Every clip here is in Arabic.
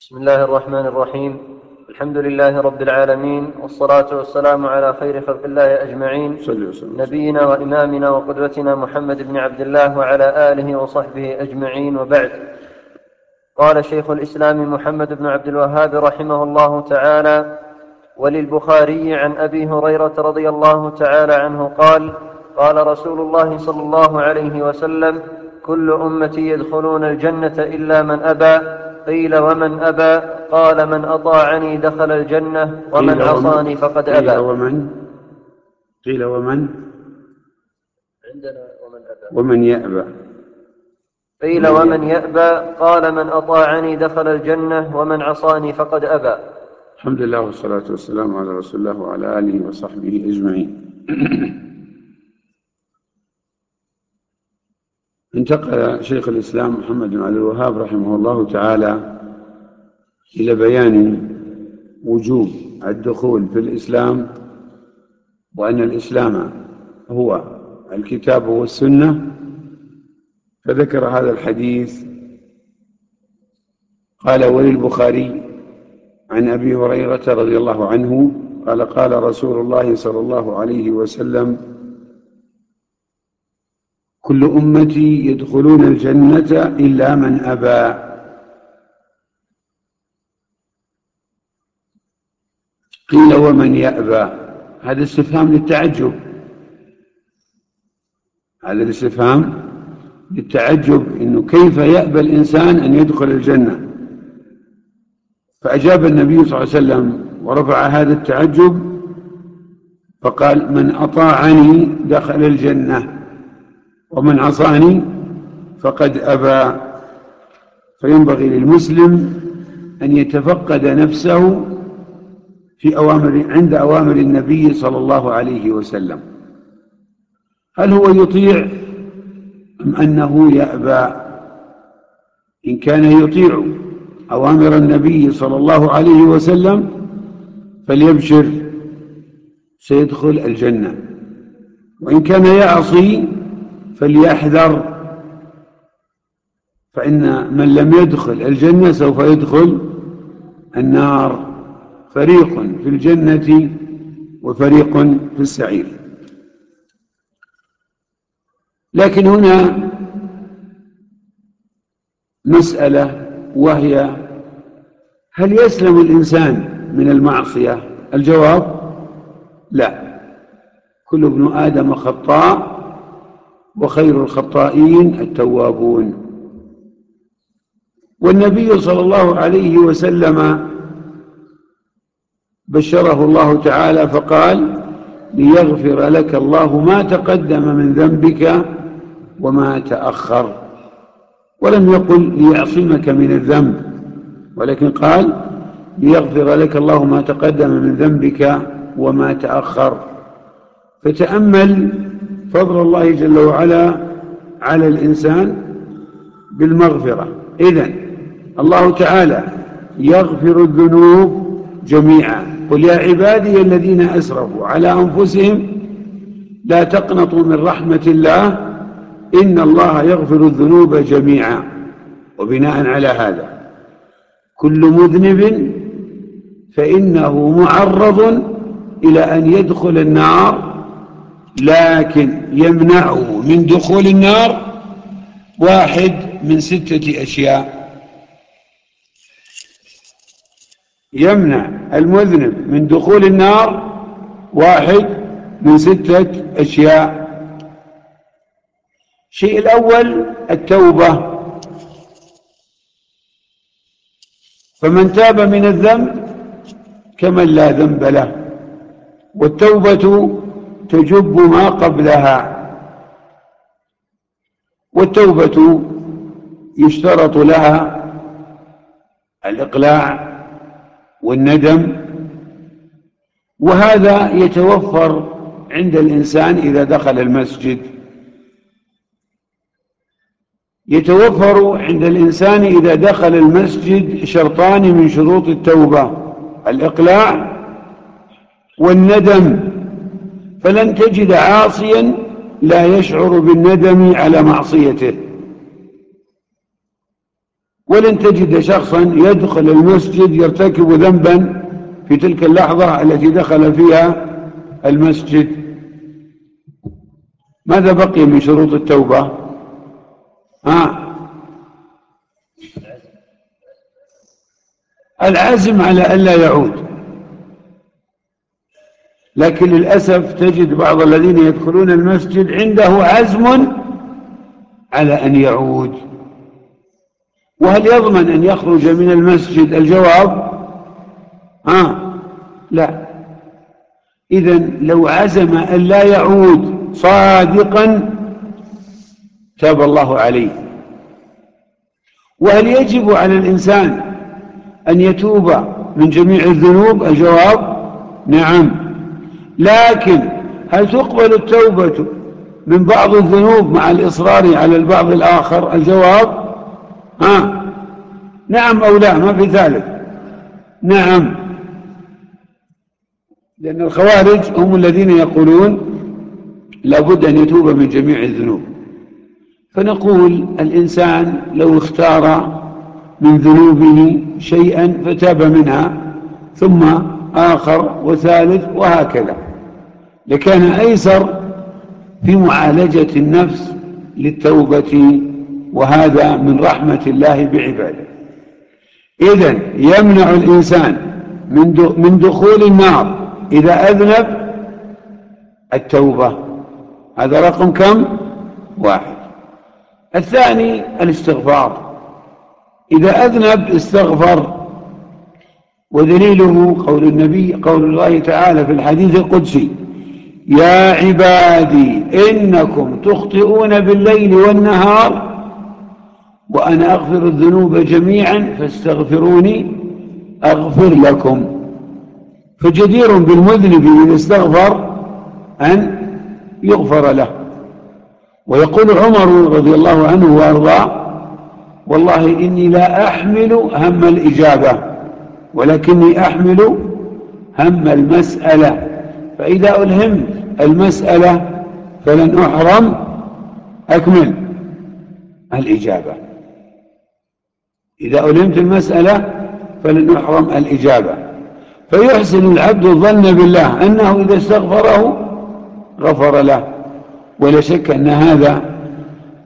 بسم الله الرحمن الرحيم. الحمد لله رب العالمين والصلاة والسلام على خير خلق الله أجمعين. نبينا وإمامنا وقدوتنا محمد بن عبد الله وعلى آله وصحبه أجمعين وبعد. قال شيخ الإسلام محمد بن عبد الوهاب رحمه الله تعالى وللبخاري عن أبي هريرة رضي الله تعالى عنه قال قال رسول الله صلى الله عليه وسلم كل أمتي يدخلون الجنة إلا من أبى قيل ومن أبى؟ قال من أطاعني دخل الجنة ومن قيل عصاني فقد قيل أبى ومن قيل ومن عندنا ومن أبى. ومن يأبى. قيل ومن يأبى قال من أطاعني دخل الجنة ومن عصاني فقد أبى. الحمد لله والصلاة والسلام على رسول الله وعلى آله وصحبه أجمعين. انتقل شيخ الإسلام محمد بن عبد الوهاب رحمه الله تعالى إلى بيان وجوب الدخول في الإسلام وأن الإسلام هو الكتاب والسنة. فذكر هذا الحديث. قال وللبخاري عن أبي هريرة رضي الله عنه قال قال رسول الله صلى الله عليه وسلم كل أمتي يدخلون الجنة إلا من أبى. قيل ومن يأبى. هذا استفهام للتعجب. هذا الاستفهام للتعجب إنه كيف يأبى الإنسان أن يدخل الجنة. فأجاب النبي صلى الله عليه وسلم ورفع هذا التعجب فقال من أطاعني دخل الجنة. ومن عصاني فقد أبى فينبغي للمسلم أن يتفقد نفسه في أوامر عند أوامر النبي صلى الله عليه وسلم. هل هو يطيع أم أنه يأبى؟ إن كان يطيع أوامر النبي صلى الله عليه وسلم فليبشر سيدخل الجنة. وإن كان يعصي فليحذر. فإن من لم يدخل الجنة سوف يدخل النار. فريق في الجنة وفريق في السعير. لكن هنا مسألة وهي هل يسلم الإنسان من المعصية؟ الجواب لا. كل ابن آدم خطاء وخير الخطائين التوابون. والنبي صلى الله عليه وسلم بشره الله تعالى فقال ليغفر لك الله ما تقدم من ذنبك وما تأخر. ولم يقل ليعصمك من الذنب. ولكن قال ليغفر لك الله ما تقدم من ذنبك وما تأخر. فتأمل فضل الله جل وعلا على الإنسان بالمغفرة. إذن الله تعالى يغفر الذنوب جميعا. قل يا عبادي الذين أسرفوا على أنفسهم لا تقنطوا من رحمة الله إن الله يغفر الذنوب جميعا. وبناء على هذا كل مذنب فإنه معرض إلى أن يدخل النار لكن يمنعه من دخول النار واحد من ستة أشياء. يمنع المذنب من دخول النار واحد من ستة أشياء. الشيء الأول التوبة. فمن تاب من الذنب كمن لا ذنب له. والتوبة تجب ما قبلها. والتوبة يشترط لها الإقلاع والندم وهذا يتوفر عند الإنسان إذا دخل المسجد. يتوفر عند الإنسان إذا دخل المسجد شرطان من شروط التوبة الإقلاع والندم. فلن تجد عاصيا لا يشعر بالندم على معصيته. ولن تجد شخصا يدخل المسجد يرتكب ذنبا في تلك اللحظة التي دخل فيها المسجد. ماذا بقي من شروط التوبة؟ ها؟ العزم على ألا يعود. لكن للأسف تجد بعض الذين يدخلون المسجد عنده عزم على أن يعود. وهل يضمن أن يخرج من المسجد؟ الجواب آه لا. إذا لو عزم أن لا يعود صادقا تاب الله عليه. وهل يجب على الإنسان أن يتوب من جميع الذنوب؟ الجواب نعم. لكن هل تقبل التوبة من بعض الذنوب مع الإصرار على البعض الآخر الجواب؟ ها؟ نعم أو لا؟ ما في ثالث نعم. لأن الخوارج هم الذين يقولون لابد أن يتوب من جميع الذنوب. فنقول الإنسان لو اختار من ذنوبه شيئا فتاب منها ثم آخر وثالث وهكذا. لكان أيسر في معالجة النفس للتوبة وهذا من رحمة الله بعباده. إذا يمنع الإنسان من دخول النار إذا أذنب التوبة. هذا رقم كم؟ واحد. الثاني الاستغفار. إذا أذنب استغفر. ودليله قول النبي قول الله تعالى في الحديث القدسي يا عبادي إنكم تخطئون بالليل والنهار وأنا أغفر الذنوب جميعا فاستغفروني أغفر لكم. فجدير بالمذنب إذا استغفر أن يغفر له. ويقول عمر رضي الله عنه وأرضاه والله إني لا أحمل هم الإجابة ولكني أحمل هم المسألة. فإذا ألهمت المسألة فلن أحرم. أكمل. الإجابة. إذا ألهمت المسألة فلن أحرم الإجابة. فيحسن العبد الظن بالله أنه إذا استغفره غفر له. ولا شك أن هذا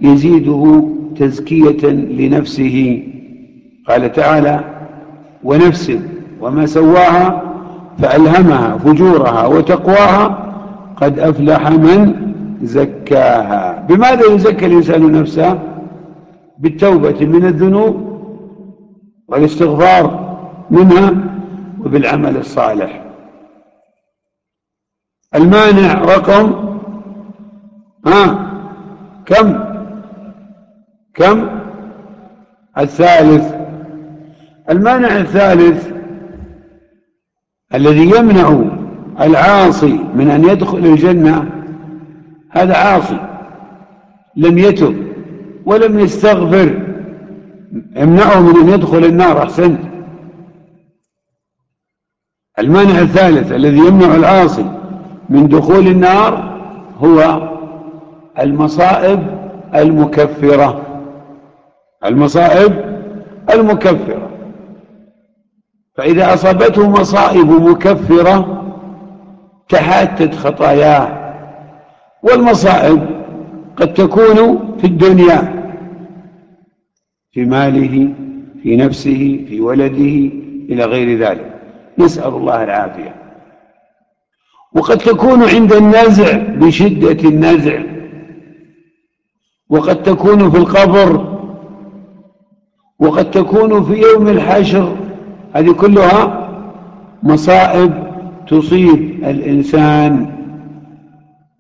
يزيده تزكية لنفسه. قال تعالى ونفس وما سواها فألهمها فجورها وتقواها قد أفلح من زكاها. بماذا يزكى الإنسان نفسه؟ بالتوبة من الذنوب والاستغفار منها وبالعمل الصالح. المانع رقم ها كم؟ كم؟ الثالث. المانع الثالث الذي يمنع العاصي من أن يدخل الجنة هذا عاصي لم يتب ولم يستغفر امنعه من أن يدخل النار أحسنت. المانع الثالث الذي يمنع العاصي من دخول النار هو المصائب المكفرة. المصائب المكفرة. فإذا أصابته مصائب مكفرة تحاتت خطاياه. والمصائب قد تكون في الدنيا في ماله في نفسه في ولده إلى غير ذلك. نسأل الله العافية. وقد تكون عند النزع بشدة النزع. وقد تكون في القبر. وقد تكون في يوم الحشر. هذه كلها مصائب تصيب الإنسان.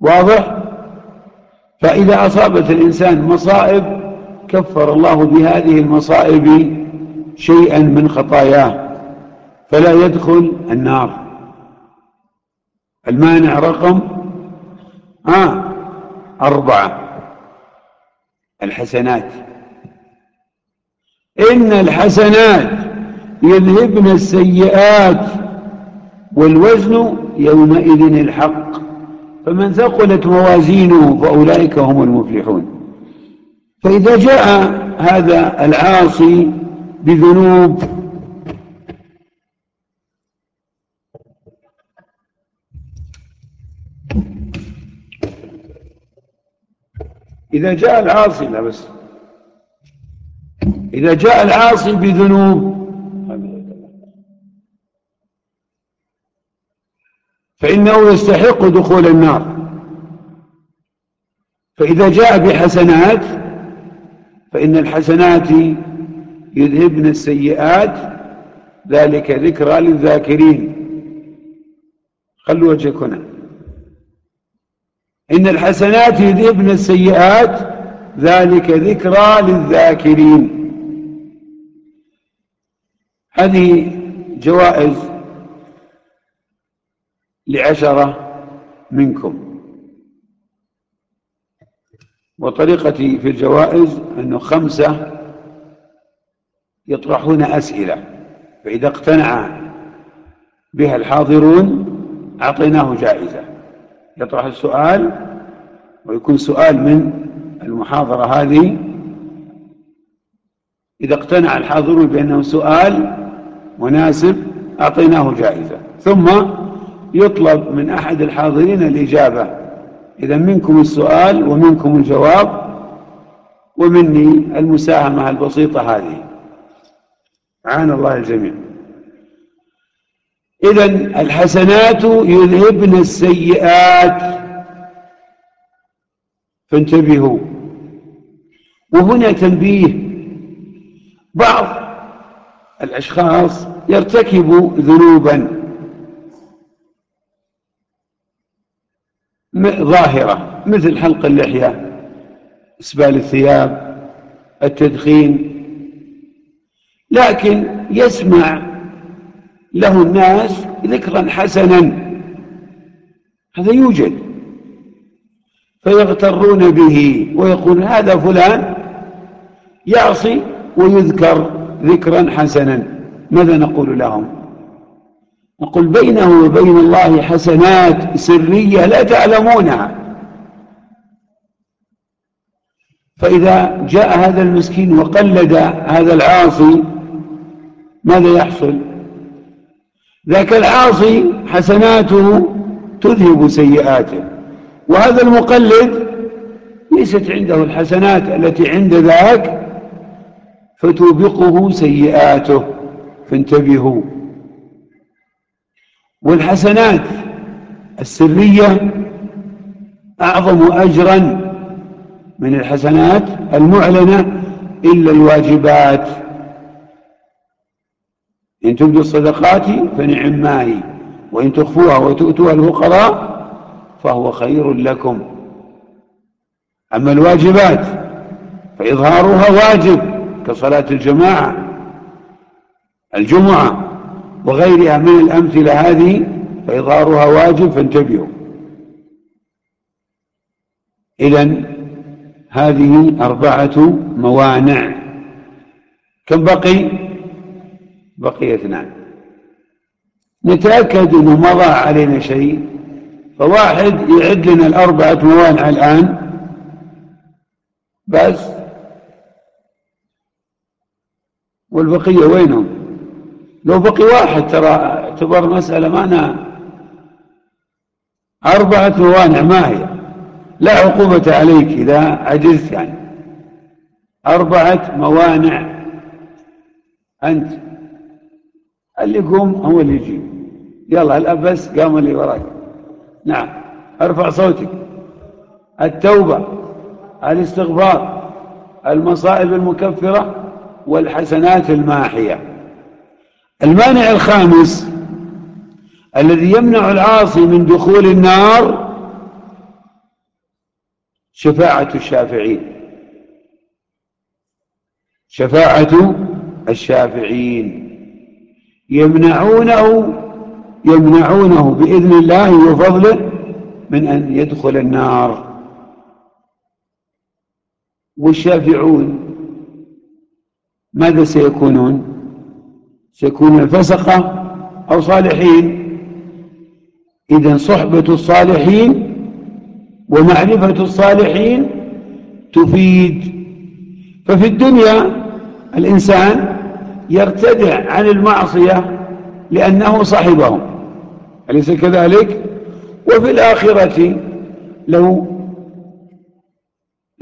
واضح؟ فإذا أصابت الإنسان مصائب كفر الله بهذه المصائب شيئا من خطاياه فلا يدخل النار. المانع رقم آه أربعة. الحسنات. إن الحسنات يذهبن السيئات والوزن يومئذ الحق. فمن ثقلت موازينه فأولئك هم المفلحون. فإذا جاء هذا العاصي بذنوب إذا جاء العاصي لا بس إذا جاء العاصي بذنوب فإنه يستحق دخول النار. فإذا جاء بحسنات فإن الحسنات يذهبن السيئات. ذلك ذكرى للذاكرين. خلوا وجهك هنا. إن الحسنات يذهبن السيئات ذلك ذكرى للذاكرين. هذه جوائز لعشرة منكم. وطريقتي في الجوائز أنه خمسة يطرحون أسئلة فإذا اقتنع بها الحاضرون أعطيناه جائزة. يطرح السؤال ويكون سؤال من المحاضرة هذه. إذا اقتنع الحاضرون بأنه سؤال مناسب أعطيناه جائزة. ثم يطلب من أحد الحاضرين الإجابة. إذا منكم السؤال ومنكم الجواب ومني المساهمة البسيطة هذه. عان الله الجميع. إذا الحسنات يذهبن السيئات. فانتبهوا. وهنا تنبيه. بعض الأشخاص يرتكب ذنوبا. ظاهرة مثل حلق اللحية إسبال الثياب التدخين. لكن يسمع له الناس ذكرا حسنا. هذا يوجد. فيغترون به ويقول هذا فلان يعصي ويذكر ذكرا حسنا. ماذا نقول لهم؟ نقول بينه وبين الله حسنات سرية لا تعلمونها. فإذا جاء هذا المسكين وقلد هذا العاصي ماذا يحصل؟ ذاك العاصي حسناته تذهب سيئاته. وهذا المقلد ليست عنده الحسنات التي عند ذاك فتوبقه سيئاته. فانتبهوا. والحسنات السرية أعظم أجرا من الحسنات المعلنة إلا الواجبات. إن تبدوا الصدقات فنعم ما هي وإن تخفوها وتؤتوها الفقراء فهو خير لكم. أما الواجبات فإظهارها واجب كصلاة الجماعة الجمعة وغيرها من الأمثلة هذه فإظهارها واجب فانتبهوا. إذا هذه أربعة موانع. كم بقي؟ بقي اثنان. نتأكد أنه مضى علينا شيء. فواحد يعد لنا الأربعة موانع الآن. بس. والبقية وينهم؟ لو بقي واحد ترى اعتبر مسألة معنا أربعة موانع ما هي. لا عقوبة عليك إذا عجزت يعني. أربعة موانع. أنت. اللي يقوم هو اللي يجيب يلا الأب بس قام اللي وراك. نعم. ارفع صوتك. التوبة الاستغفار المصائب المكفرة والحسنات الماحية. المانع الخامس الذي يمنع العاصي من دخول النار شفاعة الشافعين. شفاعة الشافعين. يمنعونه يمنعونه بإذن الله وفضله من أن يدخل النار. والشافعون ماذا سيكونون؟ سيكون الفسقة أو صالحين. إذا صحبة الصالحين ومعرفة الصالحين تفيد. ففي الدنيا الإنسان يرتدع عن المعصية لأنه صاحبهم أليس كذلك؟ وفي الآخرة لو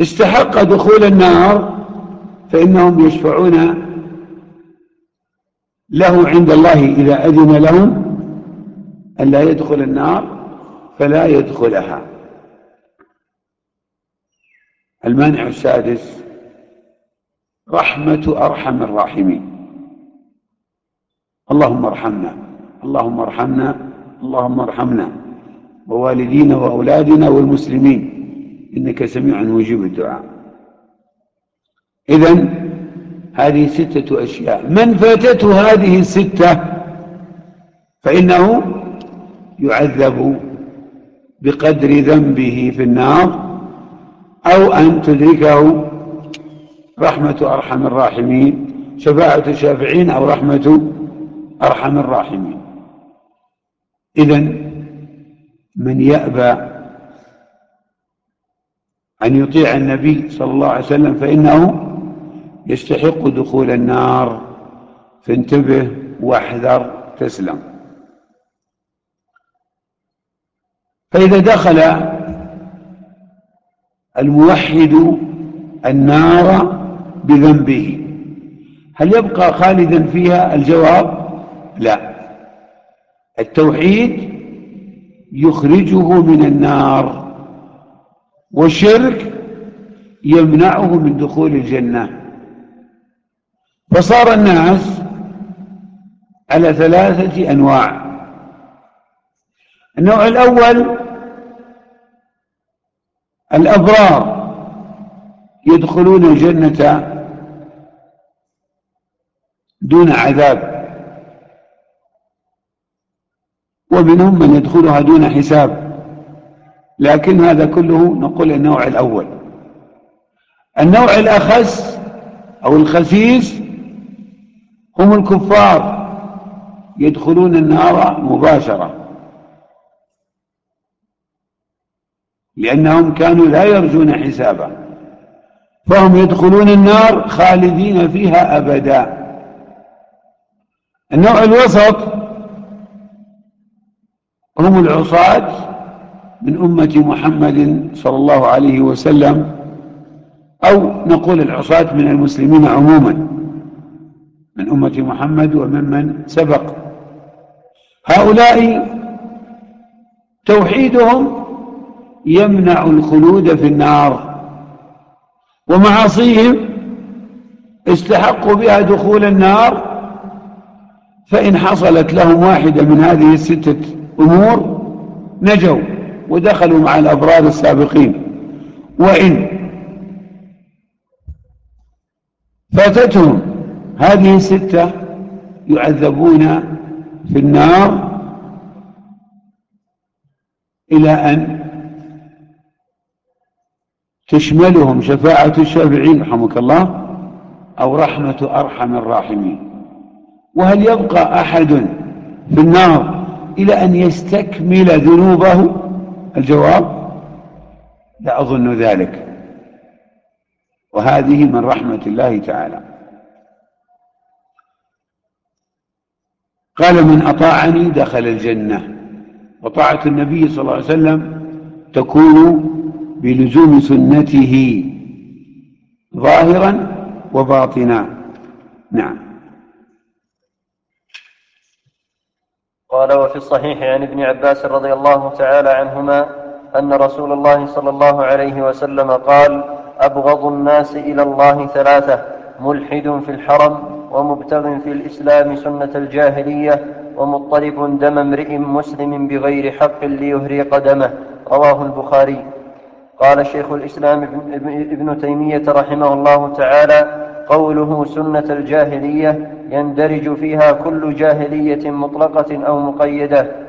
استحق دخول النار فإنهم يشفعون له عند الله إذا أذن لهم أن لا يدخل النار فلا يدخلها. المانع السادس رحمة أرحم الراحمين. اللهم ارحمنا اللهم ارحمنا اللهم ارحمنا. ووالدينا وأولادنا والمسلمين إنك سميع مجيب الدعاء. إذن هذه ستة أشياء. من فاتته هذه الستة فإنه يعذب بقدر ذنبه في النار أو أن تدركه رحمة أرحم الراحمين. شفاعة الشافعين أو رحمة أرحم الراحمين. إذن من يأبى أن يطيع النبي صلى الله عليه وسلم فإنه يستحق دخول النار. فانتبه واحذر تسلم. فإذا دخل الموحد النار بذنبه هل يبقى خالدا فيها الجواب؟ لا. التوحيد يخرجه من النار والشرك يمنعه من دخول الجنة. فصار الناس على ثلاثة أنواع. النوع الأول الأبرار يدخلون الجنة دون عذاب. ومنهم من يدخلها دون حساب. لكن هذا كله نقول النوع الأول. النوع الأخس أو الخسيس هم الكفار يدخلون النار مباشرة لأنهم كانوا لا يرجون حسابا فهم يدخلون النار خالدين فيها أبدا. النوع الوسط هم العصاة من أمة محمد صلى الله عليه وسلم أو نقول العصاة من المسلمين عموما. من أمة محمد وممن سبق. هؤلاء توحيدهم يمنع الخلود في النار ومعاصيهم استحقوا بها دخول النار. فإن حصلت لهم واحدة من هذه الستة أمور نجوا ودخلوا مع الأبرار السابقين. وإن فاتتهم هذه الستة يعذبون في النار إلى أن تشملهم شفاعة الشافعين رحمك الله أو رحمة أرحم الراحمين. وهل يبقى أحد في النار إلى أن يستكمل ذنوبه؟ الجواب لا أظن ذلك. وهذه من رحمة الله تعالى. قال من أطاعني دخل الجنة. وطاعة النبي صلى الله عليه وسلم تكون بلزوم سنته ظاهرا وباطنا. نعم. قال وفي الصحيح عن ابن عباس رضي الله تعالى عنهما أن رسول الله صلى الله عليه وسلم قال أبغض الناس إلى الله ثلاثة ملحد في الحرم ومبتغ في الإسلام سنة الجاهلية ومضطرب دم امرئ مسلم بغير حق ليهريق دمه. رواه البخاري. قال شيخ الإسلام ابن تيمية رحمه الله تعالى قوله سنة الجاهلية يندرج فيها كل جاهلية مطلقة أو مقيدة.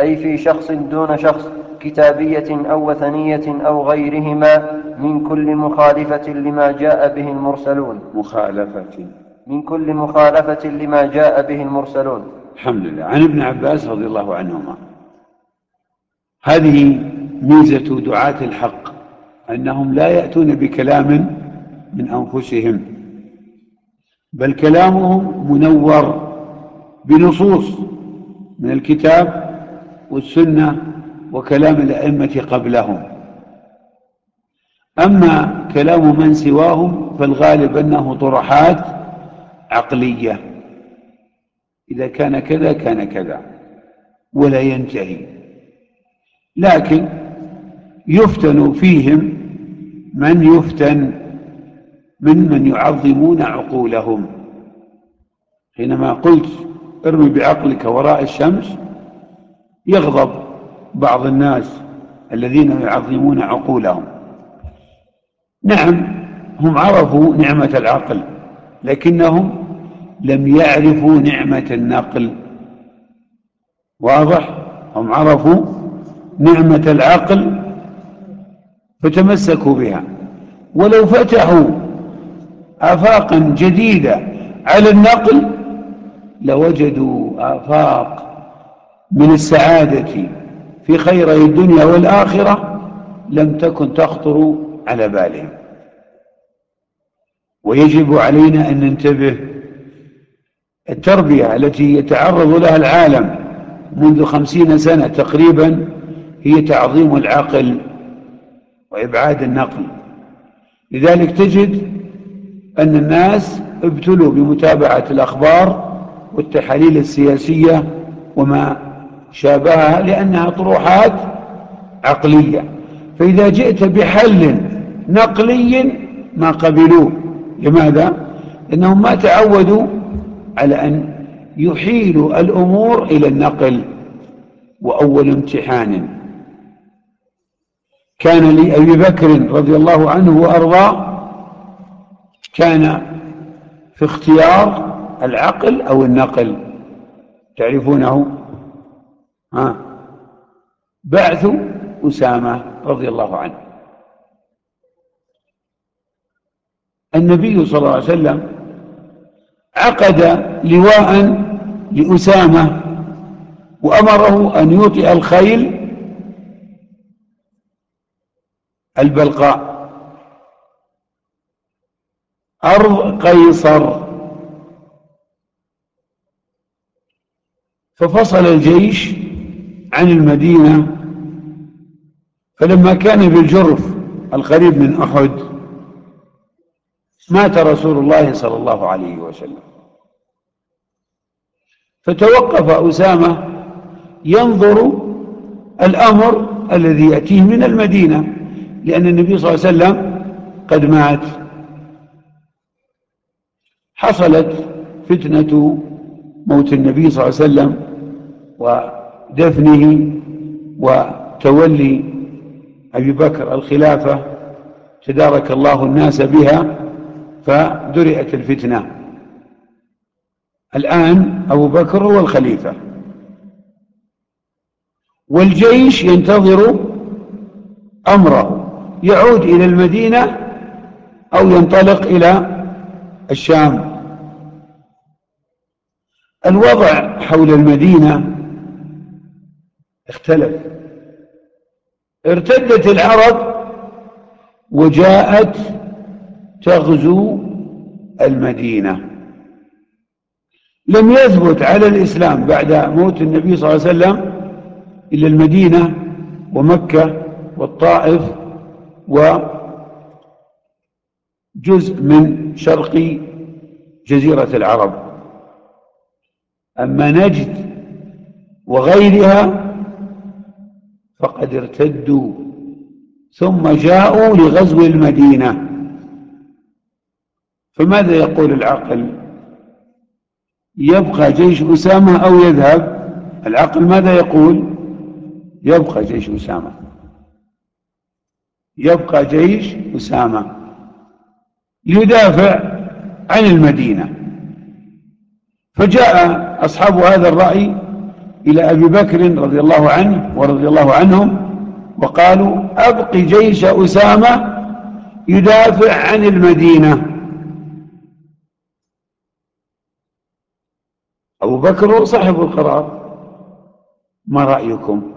أي في شخص دون شخص كتابية أو وثنية أو غيرهما من كل مخالفة لما جاء به المرسلون. مخالفة. من كل مخالفة لما جاء به المرسلون. الحمد لله. عن ابن عباس رضي الله عنهما. هذه ميزة دعاة الحق أنهم لا يأتون بكلام من أنفسهم بل كلامهم منور بنصوص من الكتاب والسنة وكلام الأئمة قبلهم. أما كلام من سواهم فالغالب أنه طرحات عقلية. إذا كان كذا كان كذا ولا ينتهي. لكن يفتن فيهم من يفتن ممن يعظمون عقولهم. حينما قلت ارمي بعقلك وراء الشمس يغضب بعض الناس الذين يعظمون عقولهم. نعم هم عرفوا نعمة العقل لكنهم لم يعرفوا نعمة النقل. واضح؟ هم عرفوا نعمة العقل فتمسكوا بها. ولو فتحوا آفاقا جديدة على النقل لوجدوا آفاق من السعادة في خيري الدنيا والآخرة لم تكن تخطر على بالهم. ويجب علينا أن ننتبه التربية التي يتعرض لها العالم منذ خمسين سنة تقريبا هي تعظيم العقل وإبعاد النقل. لذلك تجد أن الناس ابتلوا بمتابعة الأخبار والتحاليل السياسية وما شابهها لأنها طروحات عقلية. فإذا جئت بحل نقلي ما قبلوه. لماذا؟ لأنهم ما تعودوا على أن يحيلوا الأمور إلى النقل. وأول امتحان كان لأبي بكر رضي الله عنه وأرضاه. كان في اختيار العقل أو النقل. تعرفونه؟ ها. بعث أسامة رضي الله عنه. النبي صلى الله عليه وسلم عقد لواء لأسامة وأمره أن يوطئ الخيل البلقاء. أرض قيصر. ففصل الجيش عن المدينة فلما كان بالجرف القريب من أحد مات رسول الله صلى الله عليه وسلم. فتوقف أسامة ينظر الأمر الذي يأتيه من المدينة لأن النبي صلى الله عليه وسلم قد مات. حصلت فتنة موت النبي صلى الله عليه وسلم ودفنه وتولي أبي بكر الخلافة تدارك الله الناس بها فدرئت الفتنة. الآن أبو بكر هو الخليفة. والجيش ينتظر أمره. يعود إلى المدينة أو ينطلق إلى الشام. الوضع حول المدينة اختلف. ارتدت العرب وجاءت تغزو المدينة. لم يثبت على الإسلام بعد موت النبي صلى الله عليه وسلم إلا المدينة ومكة والطائف وجزء من شرق جزيرة العرب. أما نجد وغيرها فقد ارتدوا ثم جاءوا لغزو المدينة. فماذا يقول العقل؟ يبقى جيش أسامة أو يذهب؟ العقل ماذا يقول؟ يبقى جيش أسامة. يبقى جيش أسامة. يدافع عن المدينة. فجاء أصحاب هذا الرأي إلى أبي بكر رضي الله عنه ورضي الله عنهم وقالوا أبق جيش أسامة يدافع عن المدينة. أبو بكر صاحب القرار. ما رأيكم؟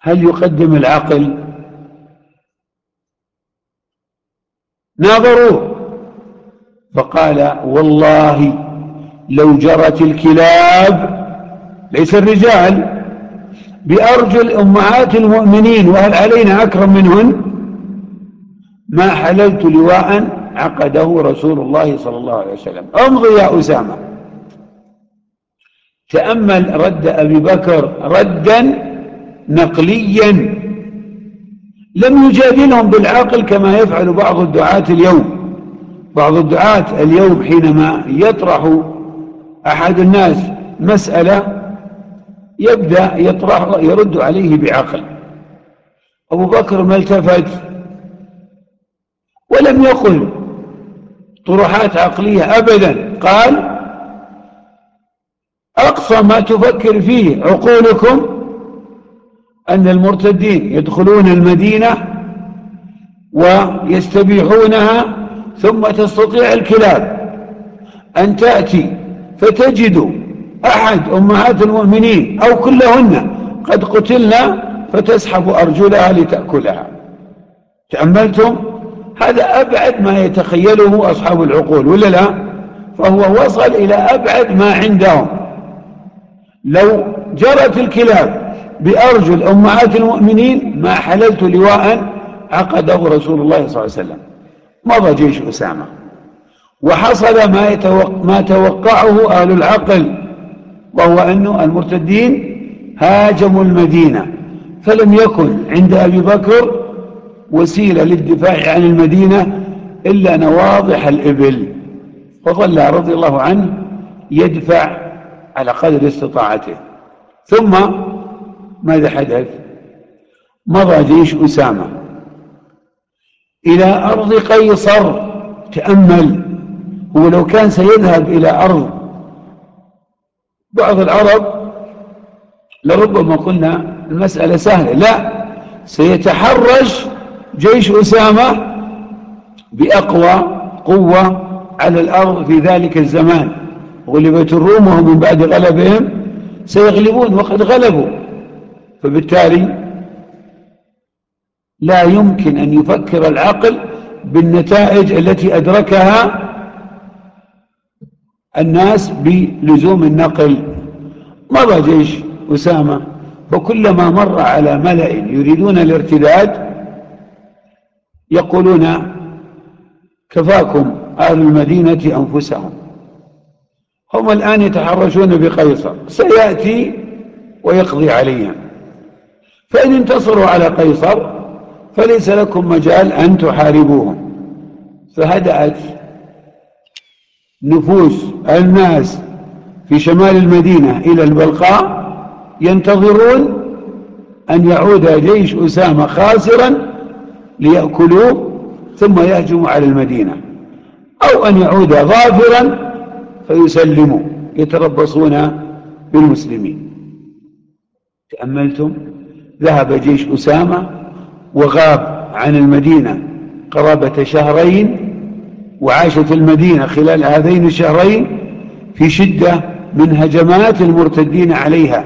هل يقدم العقل؟ ناظروه. فقال والله لو جرت الكلاب ليس الرجال بأرجل أمهات المؤمنين وهل علينا أكرم منهن؟ ما حللت لواء عقده رسول الله صلى الله عليه وسلم. امضي يا أسامة. تأمل رد أبي بكر ردا نقليا. لم يجادلهم بالعقل كما يفعل بعض الدعاة اليوم. بعض الدعاة اليوم حينما يطرح أحد الناس مسألة يبدأ يطرح يرد عليه بعقل. أبو بكر ما التفت ولم يقل طروحات عقلية أبدا قال أقصى ما تفكر فيه عقولكم أن المرتدين يدخلون المدينة ويستبيحونها ثم تستطيع الكلاب أن تأتي فتجد أحد أمهات المؤمنين أو كلهن. قد قتلنا فتسحب أرجلها لتأكلها. تأملتم؟ هذا أبعد ما يتخيله أصحاب العقول ولا لا؟ فهو وصل إلى أبعد ما عندهم. لو جرت الكلاب بأرجل أمهات المؤمنين ما حللت لواء عقده رسول الله صلى الله عليه وسلم. مضى جيش أسامة. وحصل ما, ما توقعه أهل العقل. وهو أن المرتدين هاجموا المدينة. فلم يكن عند أبي بكر وسيلة للدفاع عن المدينة إلا نواضح الإبل. فظل رضي الله عنه يدفع على قدر استطاعته. ثم ماذا حدث؟ مضى جيش أسامة إلى أرض قيصر. تأمل هو لو كان سيذهب إلى أرض بعض العرب لربما قلنا المسألة سهلة. لا سيتحرج جيش أسامة بأقوى قوة على الأرض في ذلك الزمان. غلبت الروم وهم من بعد غلبهم سيغلبون وقد غلبوا. فبالتالي لا يمكن أن يفكر العقل بالنتائج التي أدركها الناس بلزوم النقل. مضى جيش أسامة فكلما مر على ملأ يريدون الارتداد يقولون كفاكم أهل المدينة أنفسهم. هم الآن يتحرشون بقيصر. سيأتي ويقضي عليهم. فإن انتصروا على قيصر فليس لكم مجال أن تحاربوهم. فهدأت نفوس الناس في شمال المدينة إلى البلقاء ينتظرون أن يعود جيش أسامة خاسرا ليأكلوه ثم يهجموا على المدينة أو أن يعود ظافرا فيسلموا يتربصون بالمسلمين. تأملتم؟ ذهب جيش أسامة وغاب عن المدينة قرابة شهرين وعاشت المدينة خلال هذين الشهرين في شدة من هجمات المرتدين عليها.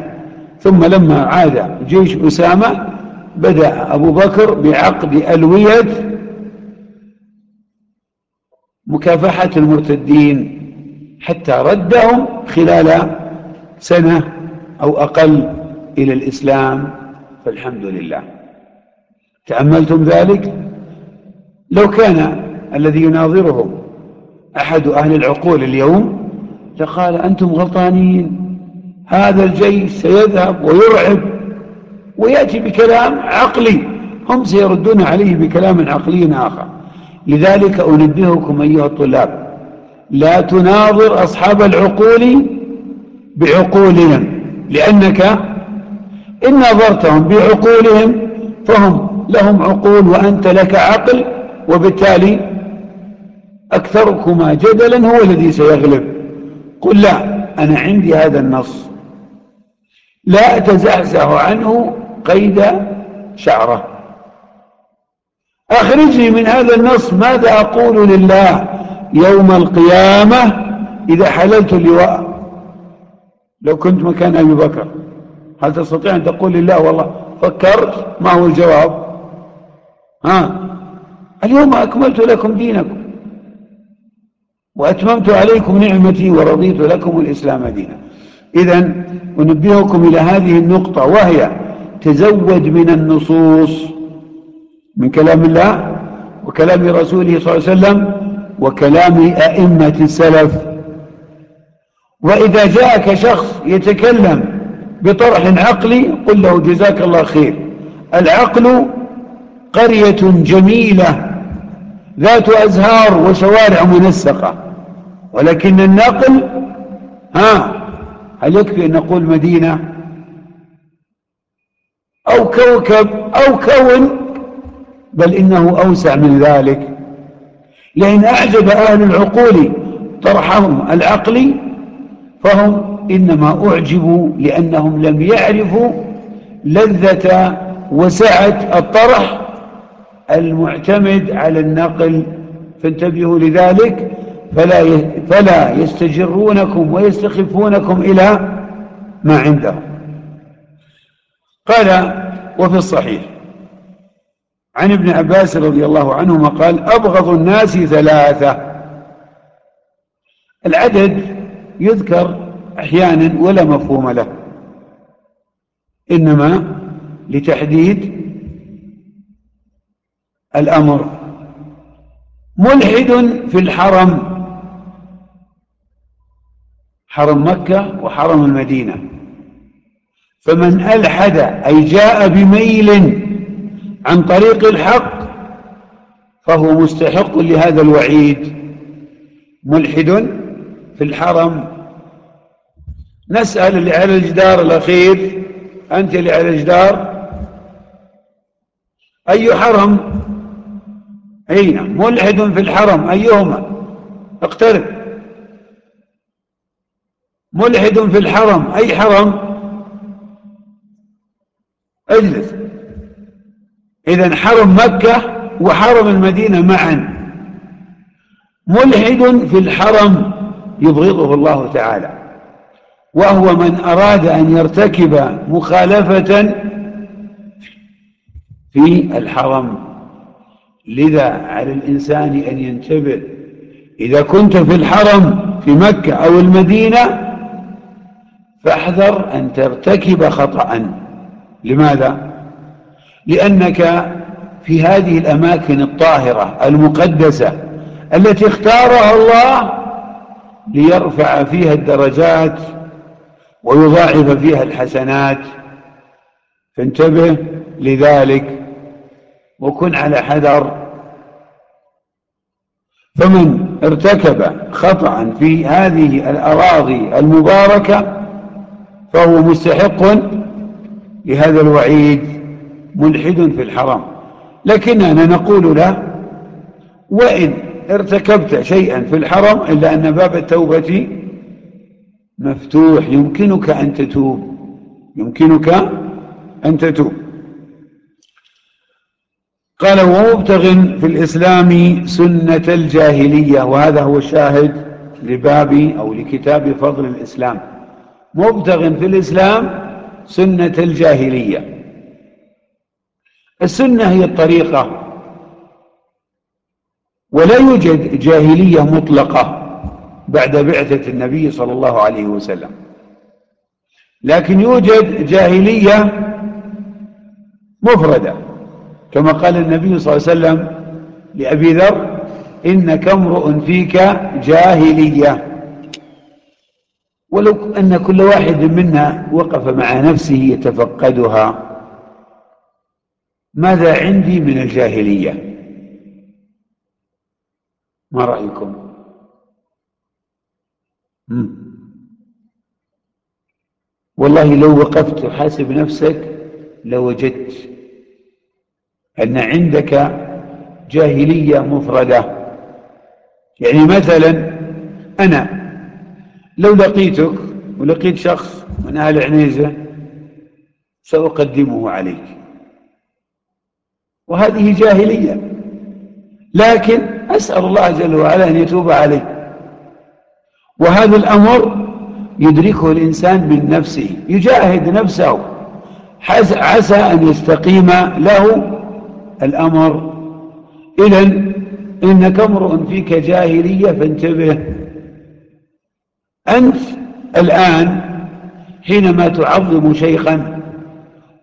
ثم لما عاد جيش أسامة بدأ أبو بكر بعقد ألوية مكافحة المرتدين حتى ردهم خلال سنة أو أقل إلى الإسلام. فالحمد لله. تأملتم ذلك؟ لو كان الذي يناظرهم. أحد أهل العقول اليوم لقال أنتم غلطانين. هذا الجيش سيذهب ويرعب ويأتي بكلام عقلي. هم سيردون عليه بكلام عقلي آخر. لذلك أنبهكم أيها الطلاب لا تناظر أصحاب العقول بعقولهم لأنك إن نظرتهم بعقولهم فهم لهم عقول وأنت لك عقل وبالتالي أكثركما جدلا هو الذي سيغلب. قل لا أنا عندي هذا النص. لا أتزعزع عنه قيد شعره. أخرجني من هذا النص ماذا أقول لله يوم القيامة إذا حللت اللواء؟ لو كنت مكان أبي بكر هل تستطيع أن تقول لله والله فكرت؟ ما هو الجواب؟ ها؟ اليوم أكملت لكم دينكم. وأتممت عليكم نعمتي ورضيت لكم الإسلام دينا. إذا أنبهكم إلى هذه النقطة وهي تزود من النصوص من كلام الله وكلام رسوله صلى الله عليه وسلم وكلام أئمة السلف. وإذا جاءك شخص يتكلم بطرح عقلي قل له جزاك الله خير. العقل قرية جميلة ذات أزهار وشوارع منسقة. ولكن النقل ها هل يكفي أن نقول مدينة؟ أو كوكب أو كون بل إنه أوسع من ذلك. لأن أعجب أهل العقول طرحهم العقلي فهم إنما أعجبوا لأنهم لم يعرفوا لذة وسعة الطرح المعتمد على النقل. فانتبهوا لذلك. فلا فلا يستجرونكم ويستخفونكم إلى ما عندهم. قال وفي الصحيح عن ابن عباس رضي الله عنهما قال أبغض الناس ثلاثة. العدد يذكر أحيانا ولا مفهوم له إنما لتحديد الأمر. ملحد في الحرم حرم مكة وحرم المدينة. فمن ألحد أي جاء بميل عن طريق الحق فهو مستحق لهذا الوعيد. ملحد في الحرم. نسأل اللي على الجدار الأخير أنت اللي على الجدار أي حرم؟ أين؟ ملحد في الحرم أيهما؟ اقترب. ملحد في الحرم. أي حرم؟ اجلس. إذا حرم مكة وحرم المدينة معا. ملحد في الحرم يبغضه الله تعالى. وهو من أراد أن يرتكب مخالفة في الحرم. لذا على الإنسان أن ينتبه. إذا كنت في الحرم في مكة أو المدينة فاحذر أن ترتكب خطأ. لماذا؟ لأنك في هذه الأماكن الطاهرة المقدسة التي اختارها الله ليرفع فيها الدرجات ويضاعف فيها الحسنات. فانتبه لذلك وكن على حذر. فمن ارتكب خطأ في هذه الأراضي المباركة فهو مستحق لهذا الوعيد ملحد في الحرام. لكننا نقول له وإن ارتكبت شيئا في الحرم إلا أن باب التوبة مفتوح يمكنك أن تتوب. يمكنك أن تتوب. قال ومبتغ في الإسلام سنة الجاهلية وهذا هو الشاهد لباب أو لكتاب فضل الإسلام. مبتغ في الإسلام سنة الجاهلية. السنة هي الطريقة. ولا يوجد جاهلية مطلقة بعد بعثة النبي صلى الله عليه وسلم. لكن يوجد جاهلية مفردة. كما قال النبي صلى الله عليه وسلم لأبي ذر إنك امرؤ فيك جاهلية. ولو أن كل واحد منا وقف مع نفسه يتفقدها ماذا عندي من الجاهلية؟ ما رأيكم؟ والله لو وقفت حاسب نفسك لوجدت أن عندك جاهلية مفردة. يعني مثلا أنا لو لقيتك ولقيت شخص من أهل عنيزة سأقدمه عليك. وهذه جاهلية. لكن أسأل الله جل وعلا أن يتوب عليه. وهذا الأمر يدركه الإنسان من نفسه يجاهد نفسه. عسى أن يستقيم له الأمر. إذا إنك امرؤ فيك جاهلية فانتبه. أنت الآن حينما تعظم شيخا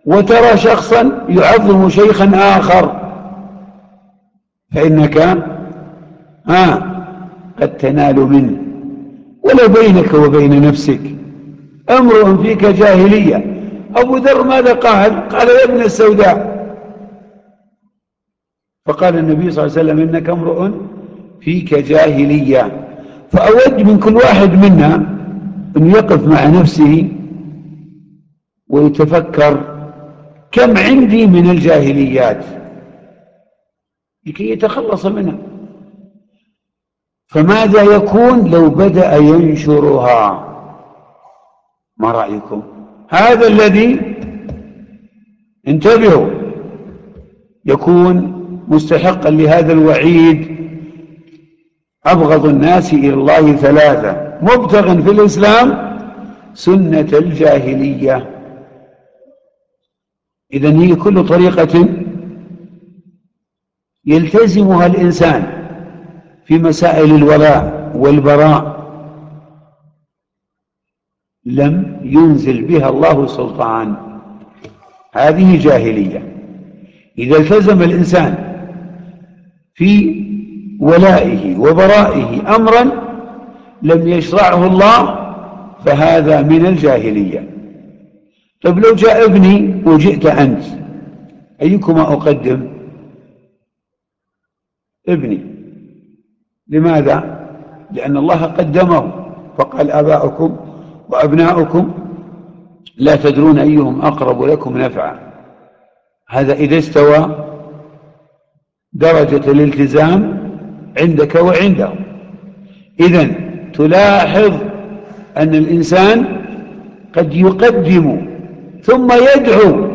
وترى شخصا يعظم شيخا آخر فإنك آه قد تنال منه. ولا بينك وبين نفسك أمر فيك جاهلية. أبو ذر ماذا قال؟ قال يا ابن السوداء. فقال النبي صلى الله عليه وسلم إنك امرؤ فيك جاهلية. فأود من كل واحد منا أن يقف مع نفسه ويتفكر كم عندي من الجاهليات لكي يتخلص منها. فماذا يكون لو بدأ ينشرها؟ ما رأيكم؟ هذا الذي انتبهوا يكون مستحقا لهذا الوعيد أبغض الناس إلى الله ثلاثة. مبتغ في الإسلام سنة الجاهلية. إذا هي كل طريقة يلتزمها الإنسان في مسائل الولاء والبراء. لم ينزل بها الله سلطان. هذه جاهلية. إذا التزم الإنسان في ولائه وبرائه أمرا لم يشرعه الله فهذا من الجاهلية. طيب لو جاء ابني وجئت أنت أيكما أقدم؟ ابني. لماذا؟ لأن الله قدمه. فقال آباؤكم وأبناؤكم لا تدرون أيهم أقرب لكم نفعا. هذا إذا استوى درجة الالتزام عندك وعنده إذا تلاحظ أن الإنسان قد يقدم ثم يدعو